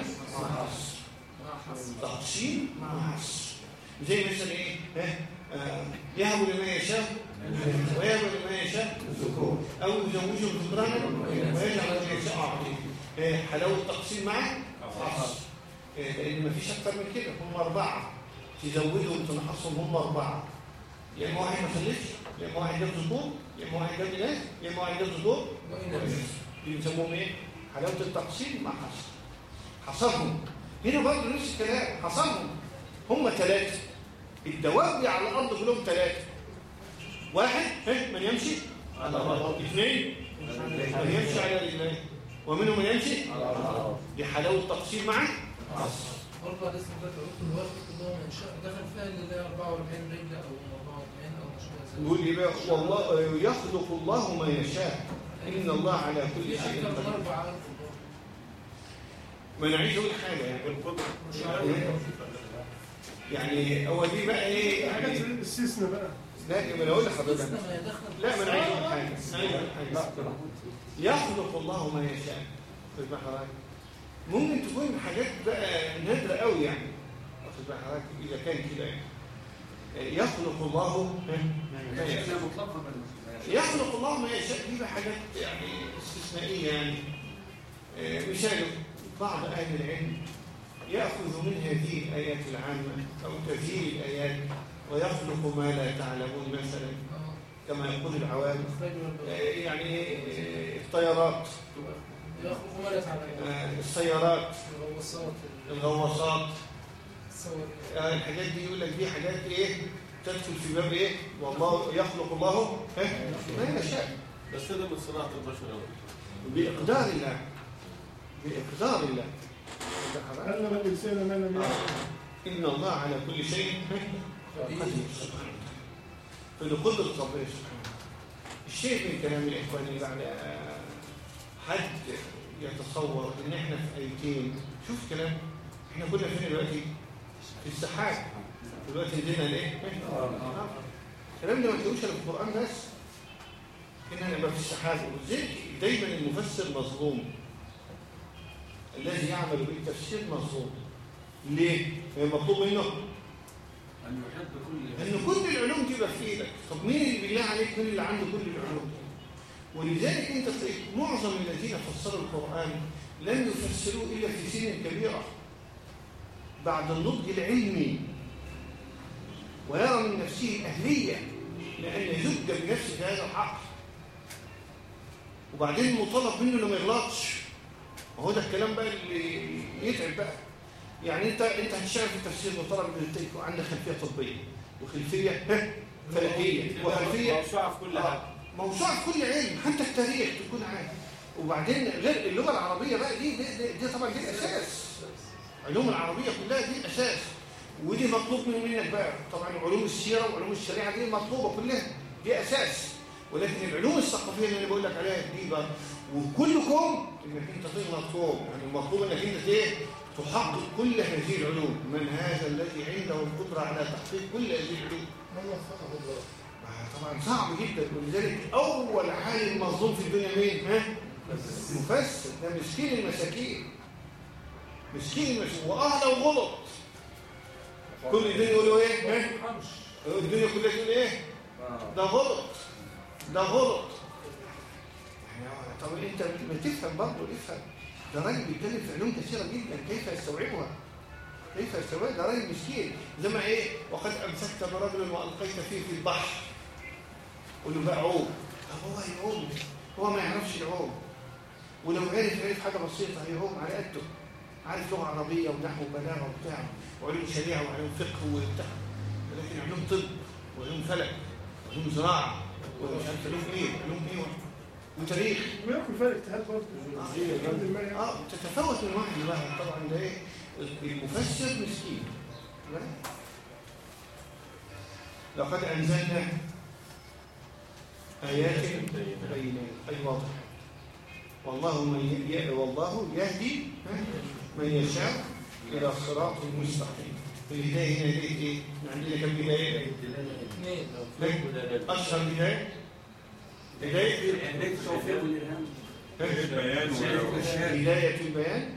حصر تقسيم مع حصر زي مثلا إيه؟ آه. يهب لما يشاء ويهب لما يشاء الذكور أو يزوجهم ذكرانا ويجعل لما يشاء عقيم إيه؟ حلاوة التقسيم مع حصر إيه؟ لأن ما فيش أكثر من كده هم أربعة تزودهم تنحصهم هم أربعة يا إما واحد ما خلفش يا إما واحد جاب ذكور يا إما واحد جاب إناث يا إما واحد جاب ذكور اللي بيسموهم إيه حلاوة التقسيم مع حصر. حصرهم. هنا برضه نفس الكلام. حصرهم. هم ثلاثة الدواب اللي على الأرض كلهم ثلاثة واحد من يمشي؟ على الأرض. اثنين. من يمشي على رجلين ومنهم من يمشي؟ على الأرض. دي حلاوه تقسيم مع برضه حديث النبي قلت الوقت كلهم دخل فيها اللي هي 44 رجل أو 44 أو مش كده يقول لي بقى والله يخلق الله ما يشاء. إن الله على كل شيء قدير. 4000 ما أنا عايز أقول حاجة يعني يعني هو دي بقى إيه؟ يعني الاستثناء بقى. لا ما أنا أقول لحضرتك. لا ما أنا عايز أقول حاجة. حاجة يخلق الله ما يشاء. بال حضرتك ممكن تكون حاجات بقى نادرة قوي يعني. واخد حضرتك إذا كان كده يعني. يخلق الله ما يشاء. مطلقا. يخلق الله ما يشاء. دي حاجات يعني استثنائية. يعني مثال بعض أهل العلم يأخذ من هذه الآيات العامة أو كثير الآيات ويخلق ما لا تعلمون مثلا كما يقول العوام. آه،. يعني آه، الطيارات. السيارات. الغواصات. الحاجات دي يقول لك دي حاجات إيه؟ تدخل في باب إيه؟ والله يخلق الله. ها؟ ما يشاء بس هذا من صناعة البشر. بإقدار الله. بإقدار الله؟ علم الإنسان ما لم يعلم. إن الله على كل شيء قدير. سبحانه وتعالى فلقدرة ربنا سبحانه الشيء من كلام الإخوان اللي بعد آه، حد يتصور إن إحنا في أيتين شوف كلام إحنا كنا فين دلوقتي؟ في السحاب. دلوقتي نزلنا لإيه؟ آه. الكلام ده ما تقولش إلا في القرآن بس. إننا نبقى في السحاب وزي دايما المفسر مظلوم؟ الذي يعمل بالتفسير مظلوم. ليه؟ هي مطلوب منه. أن يحب كل أن كل العلوم تبقى في إيدك. طب مين اللي بالله عليك؟ مين اللي عنده كل العلوم؟ ولذلك أنت تلاقي معظم الذين فسروا القرآن لم يفسروه إلا في سن كبيرة. بعد النضج العلمي. ويرى من نفسه أهلية لأن يزج بنفسه في هذا الحق. وبعدين مطالب منه إنه ما يغلطش. وهو ده الكلام بقى اللي يتعب بقى. يعني انت أنت هتشتغل في التفسير مطالب انت يكون عندك خلفية طبية وخلفية فلكية. وخلفيه موسوعة في كل حاجة. آه، موسوعه في كل علم حتى التاريخ تكون عارف وبعدين غير اللغة العربية بقى دي دي, دي, دي طبعا دي الأساس. علوم العربية كلها دي الأساس. ودي مطلوب من منك بقى. طبعا علوم السيرة وعلوم الشريعة دي مطلوبة كلها دي أساس. ولكن العلوم الثقافية اللي أنا بقول لك عليها دي بقى وكلكم إنك أنت تغلط فوق. يعني المطلوب إنك أنت إيه؟ تحقق كل هذه العلوم. من هذا الذي عنده القدرة على تحقيق كل هذه العلوم. طبعا صعب جدا. ولذلك أول عالم مظلوم في الدنيا مين؟ ها؟ مفسر. ده مسكين المساكين. مسكين المساكين. واه لو غلط كل الدنيا يقولوا إيه؟ ها الدنيا كلها تقول إيه؟ ده غلط. ده غلط. يعني طب أنت ما تفهم برضه افهم. ده راجل بيتكلم في علوم كثيرة جدا. كيف يستوعبها؟ كيف يستوعبها؟ ده راجل مسكين. زي ما إيه؟ وقد أمسكت برجل وألقيت فيه في البحر. قول له بقى عوم طب هو هيعوم هو ما يعرفش العوم ولو عرف عرف حاجة بسيطة هيعوم على قده. عارف لغة عربية ونحو وبلاغة وبتاع وعلوم شريعة وعلوم فقه وبتاع لكن علوم طب وعلوم فلك وعلوم زراعة ومش عارف علوم إيه علوم إيه وتاريخ وياكل فيها اجتهاد برضه يعني. آه تتفاوت من واحد لواحد طبعا ده إيه المفسر مسكين؟ لقد أنزلنا آيات بينات أي واضح والله من. والله يهدي من يشاء إلى صراط مستقيم. الهدايه هنا هدايه إيه؟ عندنا كم بدايه؟ اثنين أشهر بداية. بداية هداية التوفيق والإلهام البيان.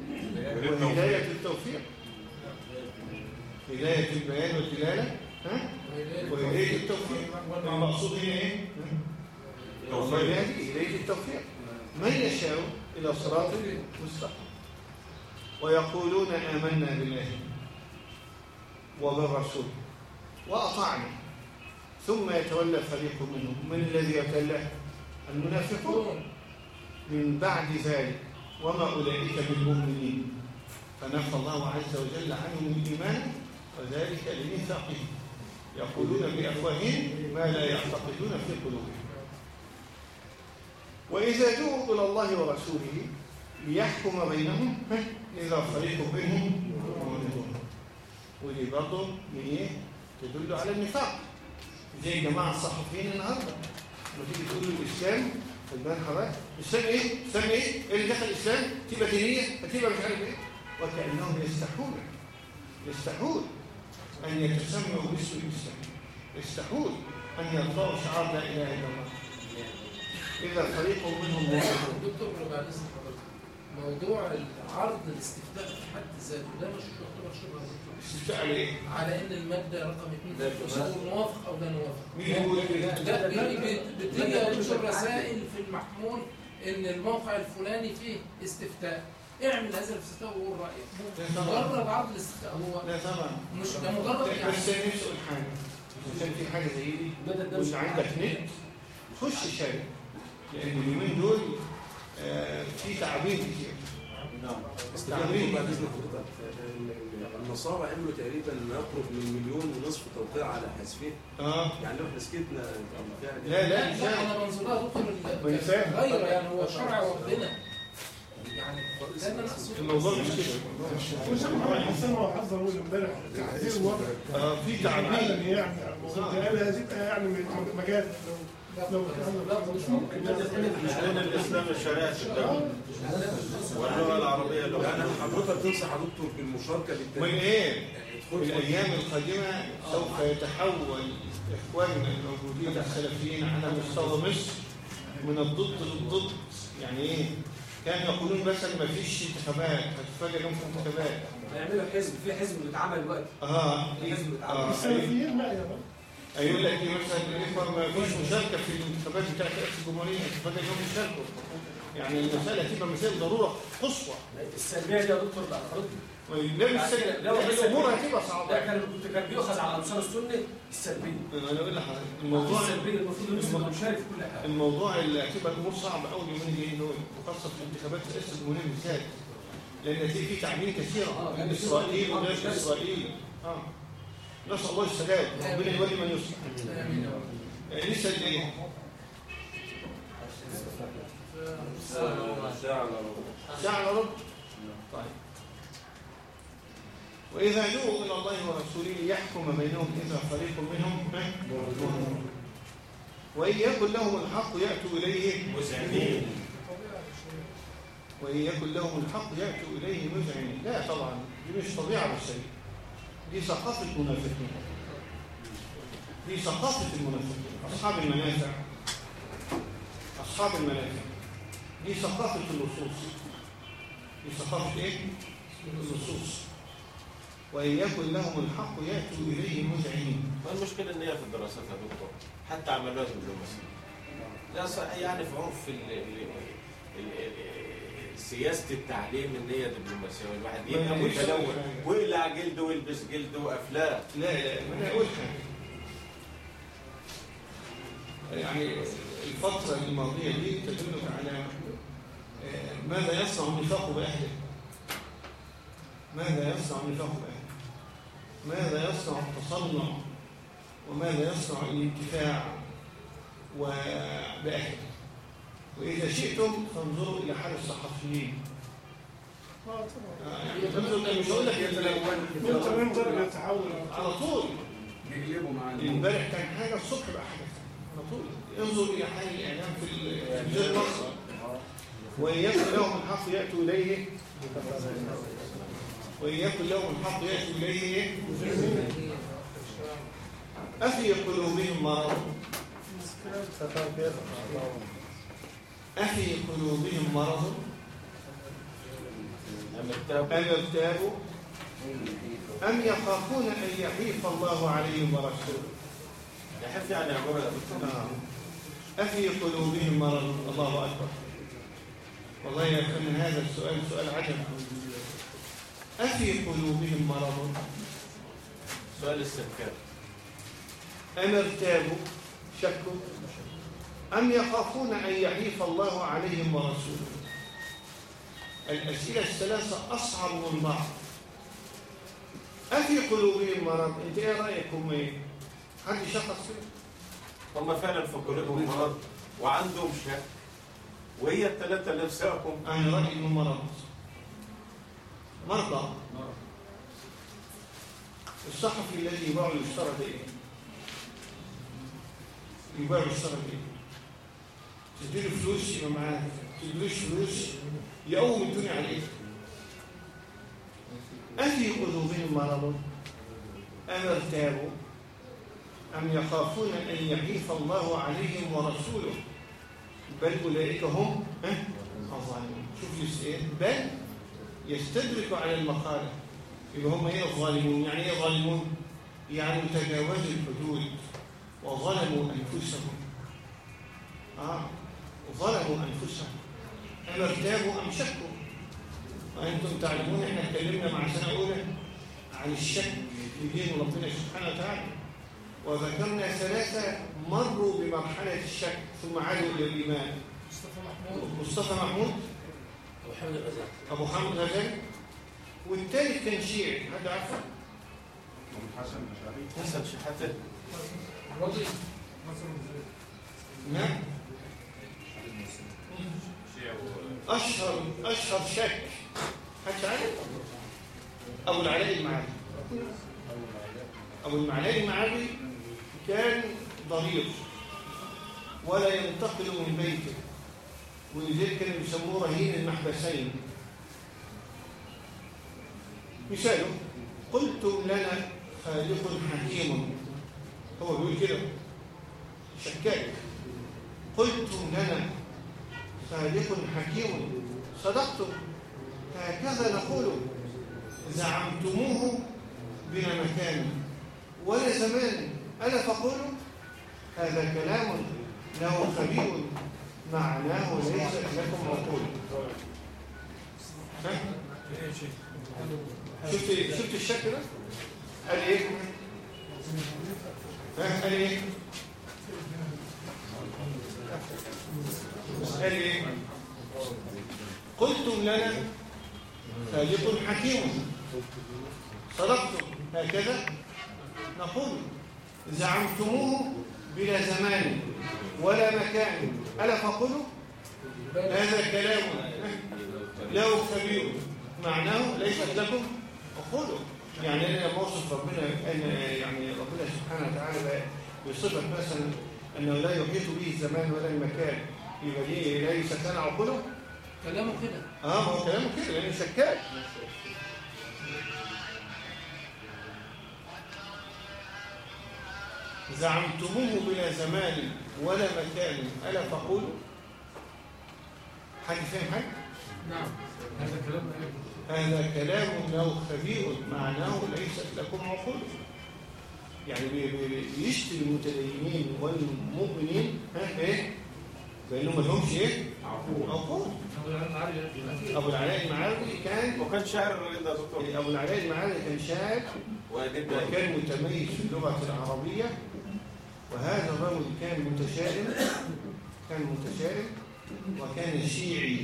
وهداية التوفيق. هداية البيان والدلالة. ها؟ وهداية التوفيق. المقصود هنا إيه؟ هداية التوفيق. من يشاء إلى صراط مستقيم. ويقولون آمنا بالله وبالرسول وأطعنا. ثم يتولى فريق منهم. من الذي يتولى المنافقون. من بعد ذلك. وما أولئك بالمؤمنين. فنفى الله عز وجل عنهم الإيمان وذلك لميثاقهم. يقولون بأفواههم ما لا يعتقدون في قلوبهم. وإذا دعوا إلى الله ورسوله ليحكم بينهم. إذا فريق منهم معرضون ودي برضه من إيه؟ تدل على النفاق. زي الجماعة الصحفيين النهارده؟ لما تيجي تقول له الإسلام في البان حضرتك الإسلام إيه؟ الإسلام إيه؟ إيه اللي دخل الإسلام؟ تبقى دينية هتبقى مش عارف إيه؟ وكأنهم يستحون. يستحون أن يتسموا باسم الإسلام. يستحون أن يرفعوا شعار لا إله إلا الله. إذا فريق منهم معرضون دكتور بعد اذن حضرتك موضوع عرض الاستفتاء في حد ذاته ده مش يعتبر شبهه. استفتاء على إيه؟ على إن المادة رقم اثنين لا، في لا. الدستور موافق أو لا نوافق مين كده؟ لا بي- بتيجي دكتور رسائل في المحمول إن الموقع الفلاني فيه استفتاء. اعمل هذا الاستفتاء وقول رأيك. مجرد عرض الاستفتاء. هو لا طبعا. مش ده مجرد يعني. بس أنا نفسي حاجة. عشان في حاجة زي دي ده مش مش عندك نت خش شارك لأن اليومين دول في تعابين كتير. نعم. تعابين بعد إذن حضرتك. النصارى عملوا تقريبا ما يقرب من مليون ونصف توقيع على حذفه آه. يعني لو إحنا سكتنا لا لا لا. أنا منظورها ينفعش. غير يعني هو شرع ربنا. يعني الموضوع مش كده. وسام حسن وحذر اول امبارح. آه، في تعابين علني يعني هتبقى يعني مجال دين الاسلام الشريعه واللغة العربيه يعني حضرتك تنصح يا بالمشاركه بالتاريخ إيه؟ في الأيام القادمه سوف يتحول اخواننا الموجودين السلفيين على مستوى مصر من الضد للضد يعني إيه؟ كانوا يقولون مثلا ما فيش انتخابات هتتفاجئ لهم في انتخابات هيعملوا حزب في حزب بيتعمل دلوقتي آه حزب بيتعمل السلفيين معي يا رب يقول لك إيه مثلا الاخوه ما فيش مشاركه في الانتخابات بتاعت رئاسه الجمهوريه هتتفاجئ انهم يشاركوا يعني المساله هتبقى مسائل ضروره قصوى السلبيه دي يا دكتور لا، بس- الأمور هتبقى ده صعبه كان كنت كان بيؤخذ على انصار السنة السلبيه أنا أقول لحضرتك الموضوع السلبيه المفروض يبقى مشارك في كل حاجة الموضوع اللي هتبقى الأمور صعبه قوي اليومين الجايين دول وخاصه في انتخابات رئاسه الجمهوريه بالذات لأن في في تعميم كثيره من اسرائيل وغير اسرائيل آه نسأل الله السداد ربنا يولي من يصلح آه، لسه ساعة ربع. ساعة يا رب طيب. وإذا دعوا إلى الله ورسوله ليحكم بينهم إذا فريق منهم معرضون وان يكن لهم الحق يأتوا إليه مذعنين وإن يكن لهم الحق يأتوا إليه مذعنين لا طبعا دي مش طبيعة بشرية دي ثقافة منافقين دي ثقافة المنافقين. أصحاب المنافع. أصحاب المنافع. دي ثقافة اللصوص دي ثقافة إيه؟ اللصوص وإن يكن لهم الحق يأتوا إليه مذعنين. ما المشكلة إن هي في الدراسات يا دكتور؟ حتى عملوها دبلوماسيه لا يعني في عرف سياسة التعليم إن هي دبلوماسية والواحد ما يبقى متلون. ويقلع جلده ويلبس جلده وأفلام. لا لا ما يعني الفترة الماضية دي تدلك على آه، ماذا يصنع النفاق بأهله ماذا يصنع النفاق بأهله ماذا يصنع التصنع. وماذا يصنع الانتفاع. وبأهله وإذا شئتم فانظروا إلى حال الصحفيين. يعني مش هقول لك يتحول على طول. بيقلبوا مع امبارح كان حاجة الصبح بقى حاجة. على طول. انظر إلى حال الإعلام في التلفزيون المصري وان يكن لهم الحق ياتوا إليه. وان يكن لهم الحق ياتوا إليه. أفي قلوبهم مرض. أفي قلوبهم مرض؟ أم ارتابوا أم يخافون أن يحيف الله عليهم ورسوله؟ يحف يعني نعم. أفي قلوبهم مرض؟ الله أكبر. والله يا أخوان هذا السؤال سؤال عجب. أفي قلوبهم مرض؟ سؤال السكان أم ارتابوا شكوا أم يخافون أن يحيف الله عليهم ورسوله الأسئلة الثلاثة أصعب من بعض أفي قلوبهم مرض أنت إيه رأيكم إيه؟ حد شخص كده؟ هم فعلا في قلوبهم مرض وعندهم شك وهي الثلاثة نفسهم أنا رأيي إنه مرض مرضى الصحفي الذي يباع ويشترى ده إيه؟ يباع ويشترى ده إيه؟ تديله فلوس يبقى معاه تديلوش فلوس يقوم الدنيا عليه أفي قلوبهم مرض أم ارتابوا أم يخافون أن يحيف الله عليهم ورسوله. بل أولئك هم؟ الظالمون. شوف يس- إيه؟ بل يستدرك على المقالة يبقى هم إيه الظالمون؟ يعني إيه ظالمون يعني تجاوزوا الحدود وظلموا أنفسهم. آه. ظلموا أنفسهم. ام ارتابوا أم شكوا وأنتم تعلمون إحنا اتكلمنا مع سنة أولى عن الشك في دين ربنا سبحانه وتعالى. وذكرنا ثلاثة مروا بمرحلة الشك ثم عادوا إلى الايمان مصطفى محمود مصطفى محمود أبو حامد الغزالي أبو حامد غزالي والثالث كان شيعي. حد عارفه؟ حسن مشاري. حسن. شحاته رضي نعم. شيعي أشهر أشهر شك. حد عارف ابو العلاء المعادي ابو العلاء المعادي كان ضرير ولا ينتقل من بيته. ولذلك كانوا يسموه رهين المحبسين. مثاله قلتم لنا خالق حكيم. هو بيقول كده. شكاك. قلتم لنا خالق حكيم صدقتم هكذا نقول زعمتموه بلا مكان ولا زمان ألا فقولوا هذا كلام له خبير معناه ليس لكم عقول؟ شفت شفت الشك ده؟ قال إيه؟ قال إيه؟ قال إيه؟ قلتم لنا خالق حكيم. صدقتم. هكذا نقول زعمتموه بلا زمان ولا مكان. ألا فقلوا هذا كلام. له خبير معناه ليست لكم. عقول يعني أنا لما اوصف ربنا يعني ربنا سبحانه وتعالى بصفة مثلا أنه لا يحيط به الزمان ولا المكان. يبقى دي ليست لنا عقوله كلامه كده. آه هو كلامه كده لأنه شكاك زعمتموه بلا زمان ولا مكان. ألا فقولوا حد فاهم حاجة؟ نعم. هذا كلام هذا كلام له خبير معناه ليست لكم عقول. يعني بي- بي- بي- بيشتم المتدينين والمؤمنين ها إيه؟ بانهم ما لهمش إيه؟ عقول أبو العلاء المعري كان وكان شاعر الراجل ده يا دكتور أبو العلاء المعري كان شاعر وكان متميز في اللغة العربية. وهذا الرجل كان متشائم كان متشائم وكان شيعي.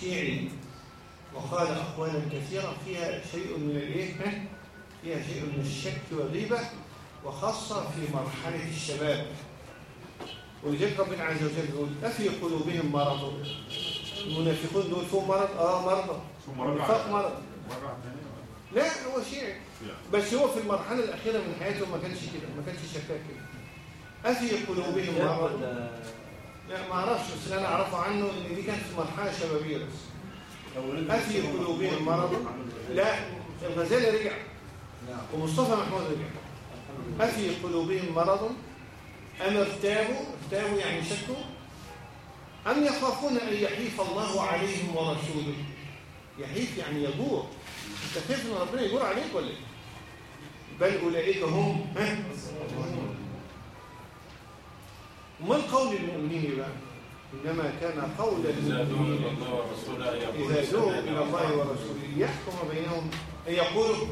شيعي. وقال أقوالا كثيرة فيها شيء من الإيه؟ ها؟ فيها شيء من الشك والغيبة وخاصة في مرحلة الشباب. ولذلك ربنا عز وجل يقول أفي قلوبهم مرض؟ المنافقون دول فيهم مرض؟ آه مرضى النفاق مرض لا هو شيعي بس هو في المرحلة الأخيرة من حياته ما كانش كده ما كانش شكاك كده. أفي قلوبهم مرض؟ لا ما أعرفش بس اللي أنا أعرفه عنه إن دي كانت في مرحلة شبابية بس. أفي قلوبهم مرض. لا الغزالي رجع. ومصطفى محمود رجع. أفي قلوبهم مرض؟ أم ارتابوا؟ ارتابوا يعني شكوا أم يخافون أن يحيف الله عليهم ورسوله؟ يحيف يعني يجور. أنت خايف ان ربنا يجور عليك ولا إيه؟ بل أولئك هم ها؟ وما القول المؤمنين بقى؟ إنما كان قول إذا دعوا إلى المؤمنين الله ورسوله أن يقولوا إذا دعوا إلى الله ورسوله ليحكم بينهم. أن يقولوا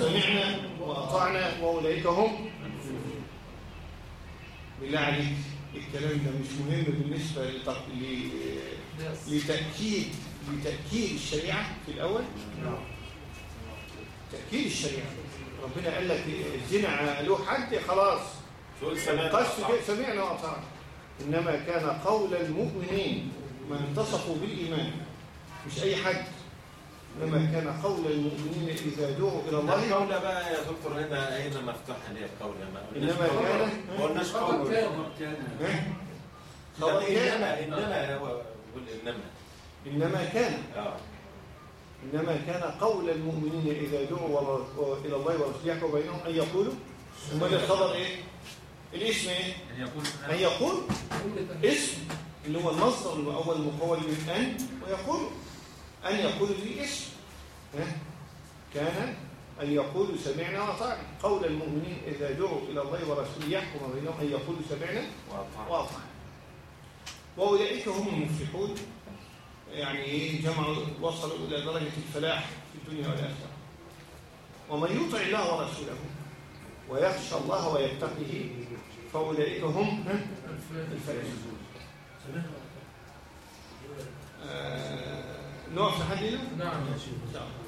سمعنا وأطعنا وأولئك هم. بالله عليك. الكلام ده مش مهم بالنسبة لتق- ل- لتأكيد لتأكيد الشريعة في الأول؟ تأكيد الشريعة. ربنا قال لك الزنا له حد خلاص. تقول سمعنا وأطعنا. كده سمعنا وأطعنا إنما كان قول المؤمنين من اتصفوا بالإيمان. مش أي حد. إنما كان قول المؤمنين إذا دعوا إلى الله القولة بقى يا دكتور هنا هنا مفتوحة ليه قلناش إنما. كان- ما قلناش؟ لا، خبر كان. إنما إنما هو بيقول إنما إنما كان آه إنما كان قول المؤمنين إذا دعوا إلى الله ورسوله يحكم بينهم أن يقولوا أمال الخبر إيه؟ الاسم إيه؟ أن يقول اسم اللي هو المصدر الأول المكون من أن ويقول أن يقول لي اسم؟ كان أن يقولوا سمعنا وأطعنا قول المؤمنين إذا دعوا إلى الله ورسوله يحكم بينهم أن يقولوا سمعنا وأطعنا وأولئك هم المفلحون. يعني إيه؟ جمعوا وصلوا إلى درجة الفلاح في الدنيا والآخرة. ومن يطع الله ورسوله ويخشى الله ويتقه فأولئك هم ها؟ الفائزون. آه، نقف لحد هنا؟ نعم شاء الله.